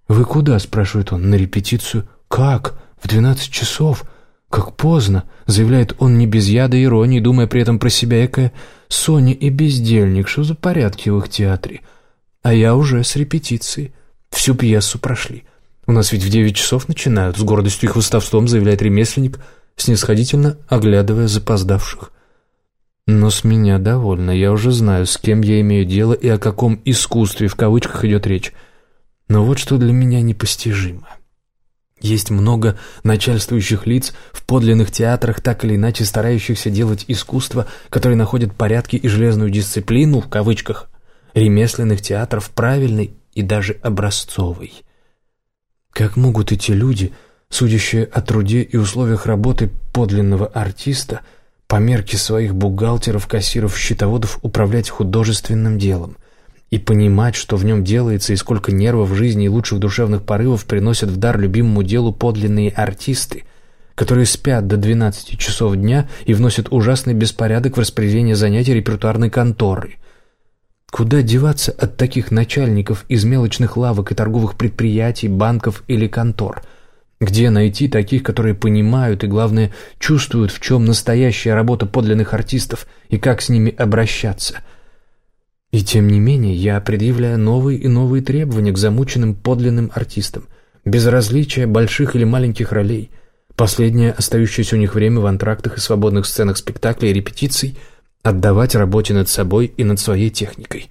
«Вы куда?» – спрашивает он. «На репетицию». «Как? В 12 часов? Как поздно!» – заявляет он не без яда иронии, думая при этом про себя экое Соня и бездельник, что за порядки в их театре? А я уже с репетиции. Всю пьесу прошли. У нас ведь в девять часов начинают, с гордостью и хвостовством заявляет ремесленник, снисходительно оглядывая запоздавших. Но с меня довольно, я уже знаю, с кем я имею дело и о каком «искусстве» в кавычках идет речь. Но вот что для меня непостижимо. Есть много начальствующих лиц в подлинных театрах, так или иначе старающихся делать искусство, которые находят порядки и железную дисциплину, в кавычках, ремесленных театров правильной и даже образцовой. Как могут эти люди, судящие о труде и условиях работы подлинного артиста, по мерке своих бухгалтеров, кассиров, счетоводов управлять художественным делом? и понимать, что в нем делается и сколько нервов, жизни и лучших душевных порывов приносят в дар любимому делу подлинные артисты, которые спят до 12 часов дня и вносят ужасный беспорядок в распределение занятий репертуарной конторы. Куда деваться от таких начальников из мелочных лавок и торговых предприятий, банков или контор? Где найти таких, которые понимают и, главное, чувствуют, в чем настоящая работа подлинных артистов и как с ними обращаться – и тем не менее я предъявляю новые и новые требования к замученным подлинным артистам. Безразличие больших или маленьких ролей. Последнее, остающееся у них время в антрактах и свободных сценах спектаклей и репетиций, отдавать работе над собой и над своей техникой.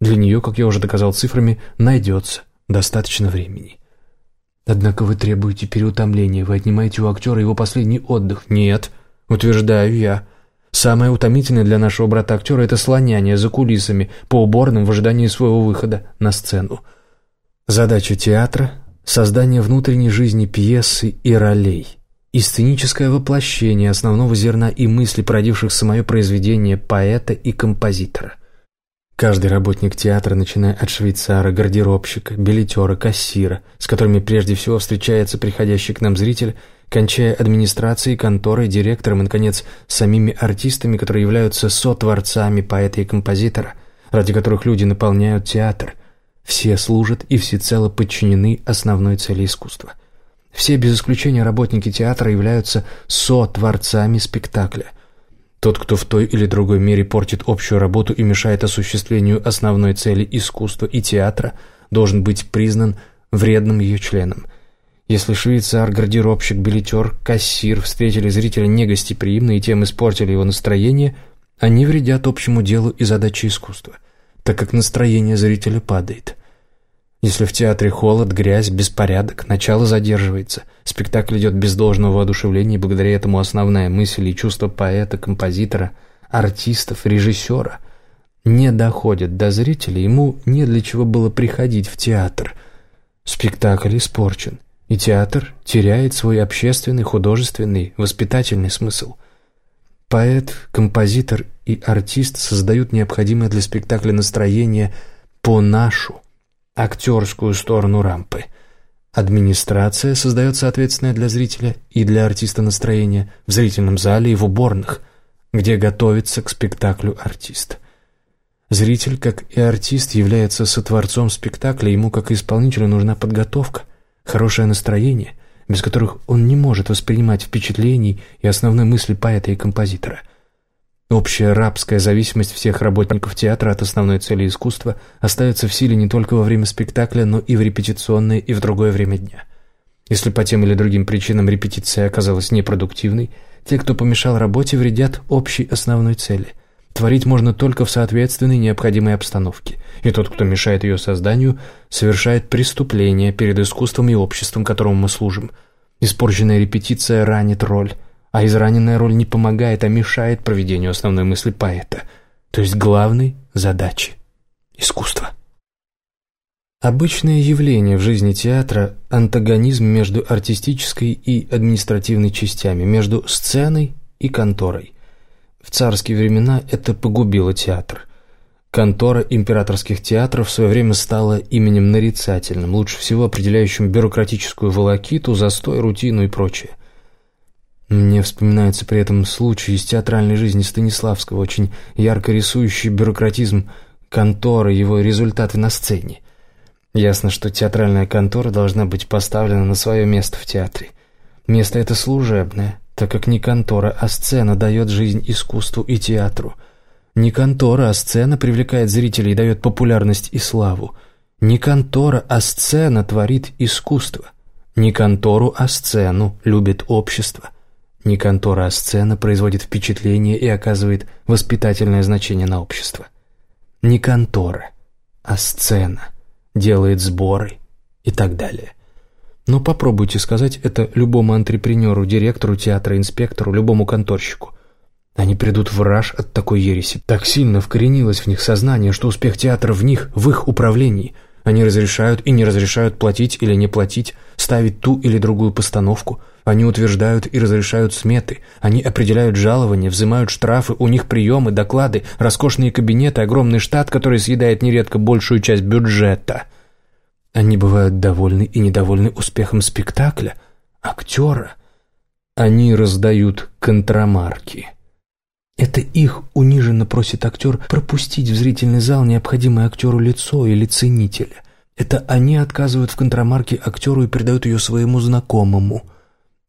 Для нее, как я уже доказал цифрами, найдется достаточно времени. Однако вы требуете переутомления, вы отнимаете у актера его последний отдых. Нет, утверждаю я, Самое утомительное для нашего брата-актера – это слоняние за кулисами по уборным в ожидании своего выхода на сцену. Задача театра – создание внутренней жизни пьесы и ролей и сценическое воплощение основного зерна и мысли, породивших самое произведение поэта и композитора. Каждый работник театра, начиная от швейцара, гардеробщика, билетера, кассира, с которыми прежде всего встречается приходящий к нам зритель – кончая администрацией, конторой, директором и, наконец, самими артистами, которые являются сотворцами поэта и композитора, ради которых люди наполняют театр. Все служат и всецело подчинены основной цели искусства. Все, без исключения работники театра, являются сотворцами спектакля. Тот, кто в той или другой мере портит общую работу и мешает осуществлению основной цели искусства и театра, должен быть признан вредным ее членом – если швейцар, гардеробщик, билетер, кассир встретили зрителя негостеприимно и тем испортили его настроение, Они вредят общему делу и задаче искусства, так как настроение зрителя падает. Если в театре холод, грязь, беспорядок, начало задерживается, спектакль идет без должного воодушевления, и благодаря этому основная мысль и чувство поэта, композитора, артистов, режиссера не доходят до зрителя, ему не для чего было приходить в театр. Спектакль испорчен, и театр теряет свой общественный, художественный, воспитательный смысл. Поэт, композитор и артист создают необходимое для спектакля настроение по нашу, актерскую сторону рампы. Администрация создает соответственное для зрителя и для артиста настроение в зрительном зале и в уборных, где готовится к спектаклю артист. Зритель, как и артист, является сотворцом спектакля, ему, как исполнителю, нужна подготовка, хорошее настроение, без которых он не может воспринимать впечатлений и основной мысли поэта и композитора – Общая рабская зависимость всех работников театра от основной цели искусства остается в силе не только во время спектакля, но и в репетиционное и в другое время дня. Если по тем или другим причинам репетиция оказалась непродуктивной, те, кто помешал работе, вредят общей основной цели. Творить можно только в соответственной необходимой обстановке, и тот, кто мешает ее созданию, совершает преступление перед искусством и обществом, которому мы служим. Испорченная репетиция ранит роль, а израненная роль не помогает, а мешает проведению основной мысли поэта, то есть главной задачи – искусства. Обычное явление в жизни театра – антагонизм между артистической и административной частями, между сценой и конторой. В царские времена это погубило театр. Контора императорских театров в свое время стала именем нарицательным, лучше всего определяющим бюрократическую волокиту, застой, рутину и прочее – мне вспоминается при этом случай из театральной жизни Станиславского, очень ярко рисующий бюрократизм конторы, его результаты на сцене. Ясно, что театральная контора должна быть поставлена на свое место в театре. Место это служебное, так как не контора, а сцена дает жизнь искусству и театру. Не контора, а сцена привлекает зрителей и дает популярность и славу. Не контора, а сцена творит искусство. Не контору, а сцену любит общество. Не контора, а сцена производит впечатление и оказывает воспитательное значение на общество. Не контора, а сцена делает сборы и так далее. Но попробуйте сказать это любому антрепренеру, директору театра, инспектору, любому конторщику. Они придут в раж от такой ереси. Так сильно вкоренилось в них сознание, что успех театра в них, в их управлении. Они разрешают и не разрешают платить или не платить, ставить ту или другую постановку – они утверждают и разрешают сметы, они определяют жалования, взимают штрафы, у них приемы, доклады, роскошные кабинеты, огромный штат, который съедает нередко большую часть бюджета. Они бывают довольны и недовольны успехом спектакля, актера. Они раздают контрамарки. Это их униженно просит актер пропустить в зрительный зал необходимое актеру лицо или ценителя. Это они отказывают в контрамарке актеру и передают ее своему знакомому –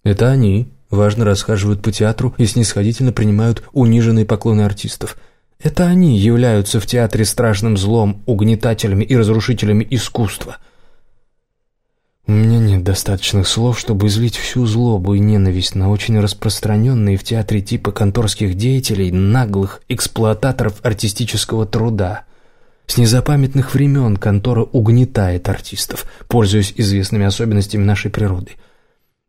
это они важно расхаживают по театру и снисходительно принимают униженные поклоны артистов. Это они являются в театре страшным злом, угнетателями и разрушителями искусства. У меня нет достаточных слов, чтобы излить всю злобу и ненависть на очень распространенные в театре типы конторских деятелей, наглых эксплуататоров артистического труда. С незапамятных времен контора угнетает артистов, пользуясь известными особенностями нашей природы –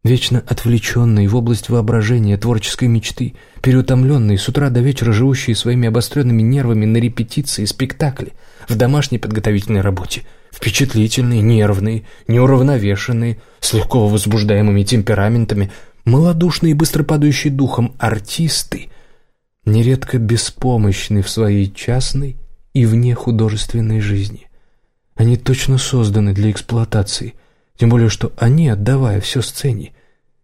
вечно отвлеченные в область воображения, творческой мечты, переутомленные, с утра до вечера живущие своими обостренными нервами на репетиции, спектакле, в домашней подготовительной работе, впечатлительные, нервные, неуравновешенные, с легко возбуждаемыми темпераментами, малодушные и быстро падающие духом артисты, нередко беспомощны в своей частной и вне художественной жизни. Они точно созданы для эксплуатации – тем более, что они, отдавая все сцене,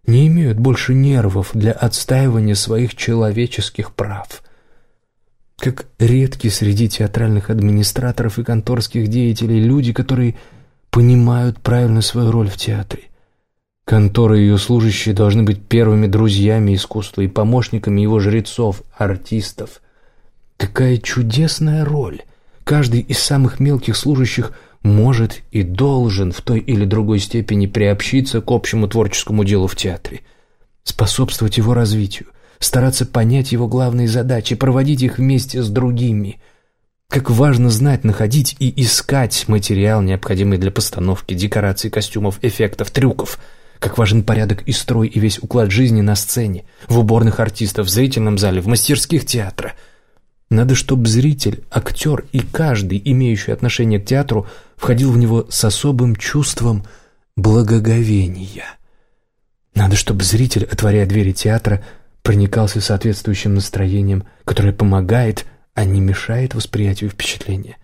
не имеют больше нервов для отстаивания своих человеческих прав. Как редки среди театральных администраторов и конторских деятелей люди, которые понимают правильно свою роль в театре. Конторы и ее служащие должны быть первыми друзьями искусства и помощниками его жрецов, артистов. Какая чудесная роль! Каждый из самых мелких служащих – может и должен в той или другой степени приобщиться к общему творческому делу в театре, способствовать его развитию, стараться понять его главные задачи, проводить их вместе с другими. Как важно знать, находить и искать материал, необходимый для постановки, декораций, костюмов, эффектов, трюков. Как важен порядок и строй и весь уклад жизни на сцене, в уборных артистов, в зрительном зале, в мастерских театра. Надо, чтобы зритель, актер и каждый, имеющий отношение к театру, входил в него с особым чувством благоговения. Надо, чтобы зритель, отворяя двери театра, проникался соответствующим настроением, которое помогает, а не мешает восприятию впечатления.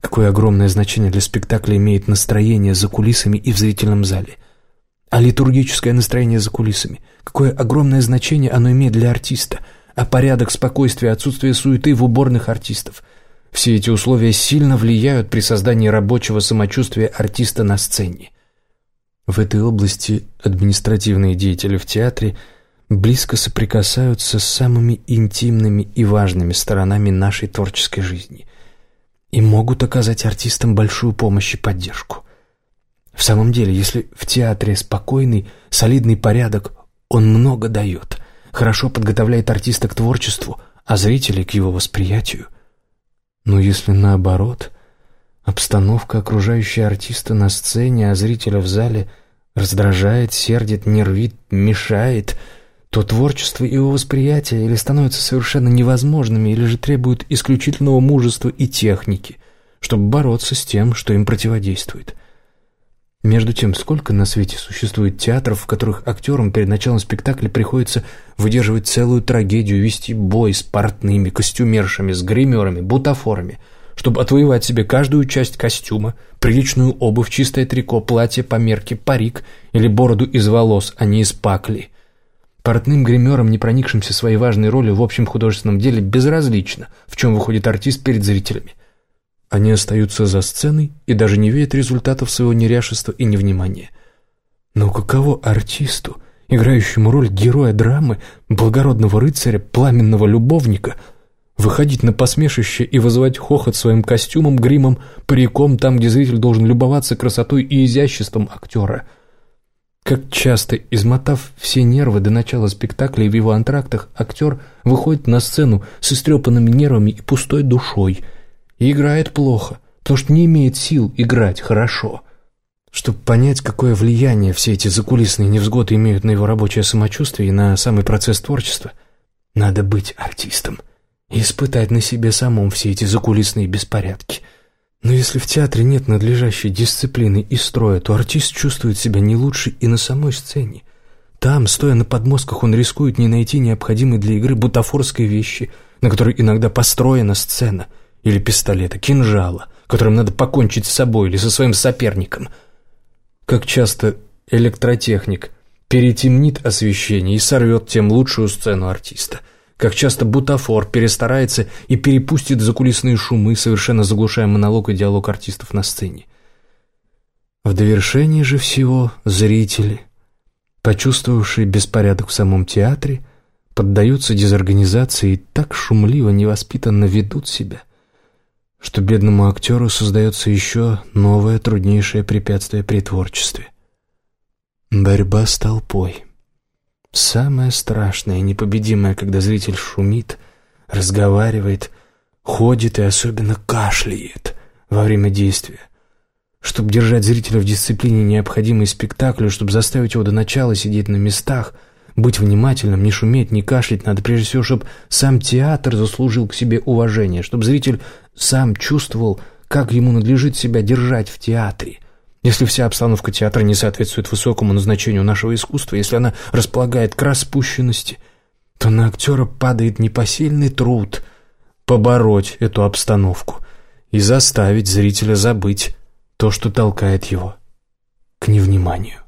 Какое огромное значение для спектакля имеет настроение за кулисами и в зрительном зале. А литургическое настроение за кулисами, какое огромное значение оно имеет для артиста, а порядок, спокойствие, отсутствие суеты в уборных артистов. Все эти условия сильно влияют при создании рабочего самочувствия артиста на сцене. В этой области административные деятели в театре близко соприкасаются с самыми интимными и важными сторонами нашей творческой жизни и могут оказать артистам большую помощь и поддержку. В самом деле, если в театре спокойный, солидный порядок, он много дает, хорошо подготовляет артиста к творчеству, а зрителей к его восприятию. Но если наоборот, обстановка, окружающая артиста на сцене, а зрителя в зале – раздражает, сердит, нервит, мешает, то творчество и его восприятие или становятся совершенно невозможными, или же требуют исключительного мужества и техники, чтобы бороться с тем, что им противодействует. Между тем, сколько на свете существует театров, в которых актерам перед началом спектакля приходится выдерживать целую трагедию, вести бой с портными, костюмершами, с гримерами, бутафорами – чтобы отвоевать себе каждую часть костюма, приличную обувь, чистое трико, платье по мерке, парик или бороду из волос, а не из пакли. Портным гримерам, не проникшимся своей важной ролью в общем художественном деле, безразлично, в чем выходит артист перед зрителями. Они остаются за сценой и даже не видят результатов своего неряшества и невнимания. Но каково артисту, играющему роль героя драмы, благородного рыцаря, пламенного любовника – выходить на посмешище и вызывать хохот своим костюмом, гримом, париком там, где зритель должен любоваться красотой и изяществом актера. Как часто, измотав все нервы до начала спектакля и в его антрактах, актер выходит на сцену с истрепанными нервами и пустой душой и играет плохо, потому что не имеет сил играть хорошо. Чтобы понять, какое влияние все эти закулисные невзгоды имеют на его рабочее самочувствие и на самый процесс творчества, надо быть артистом – и испытать на себе самом все эти закулисные беспорядки. Но если в театре нет надлежащей дисциплины и строя, то артист чувствует себя не лучше и на самой сцене. Там, стоя на подмостках, он рискует не найти необходимой для игры бутафорской вещи, на которой иногда построена сцена, или пистолета, кинжала, которым надо покончить с собой или со своим соперником. Как часто электротехник перетемнит освещение и сорвет тем лучшую сцену артиста – как часто бутафор перестарается и перепустит закулисные шумы, совершенно заглушая монолог и диалог артистов на сцене. В довершении же всего зрители, почувствовавшие беспорядок в самом театре, поддаются дезорганизации и так шумливо, невоспитанно ведут себя, что бедному актеру создается еще новое труднейшее препятствие при творчестве – борьба с толпой – Самое страшное и непобедимое, когда зритель шумит, разговаривает, ходит и особенно кашляет во время действия. Чтобы держать зрителя в дисциплине, необходимой спектаклю, чтобы заставить его до начала сидеть на местах, быть внимательным, не шуметь, не кашлять, надо прежде всего, чтобы сам театр заслужил к себе уважение, чтобы зритель сам чувствовал, как ему надлежит себя держать в театре – если вся обстановка театра не соответствует высокому назначению нашего искусства, если она располагает к распущенности, то на актера падает непосильный труд побороть эту обстановку и заставить зрителя забыть то, что толкает его к невниманию.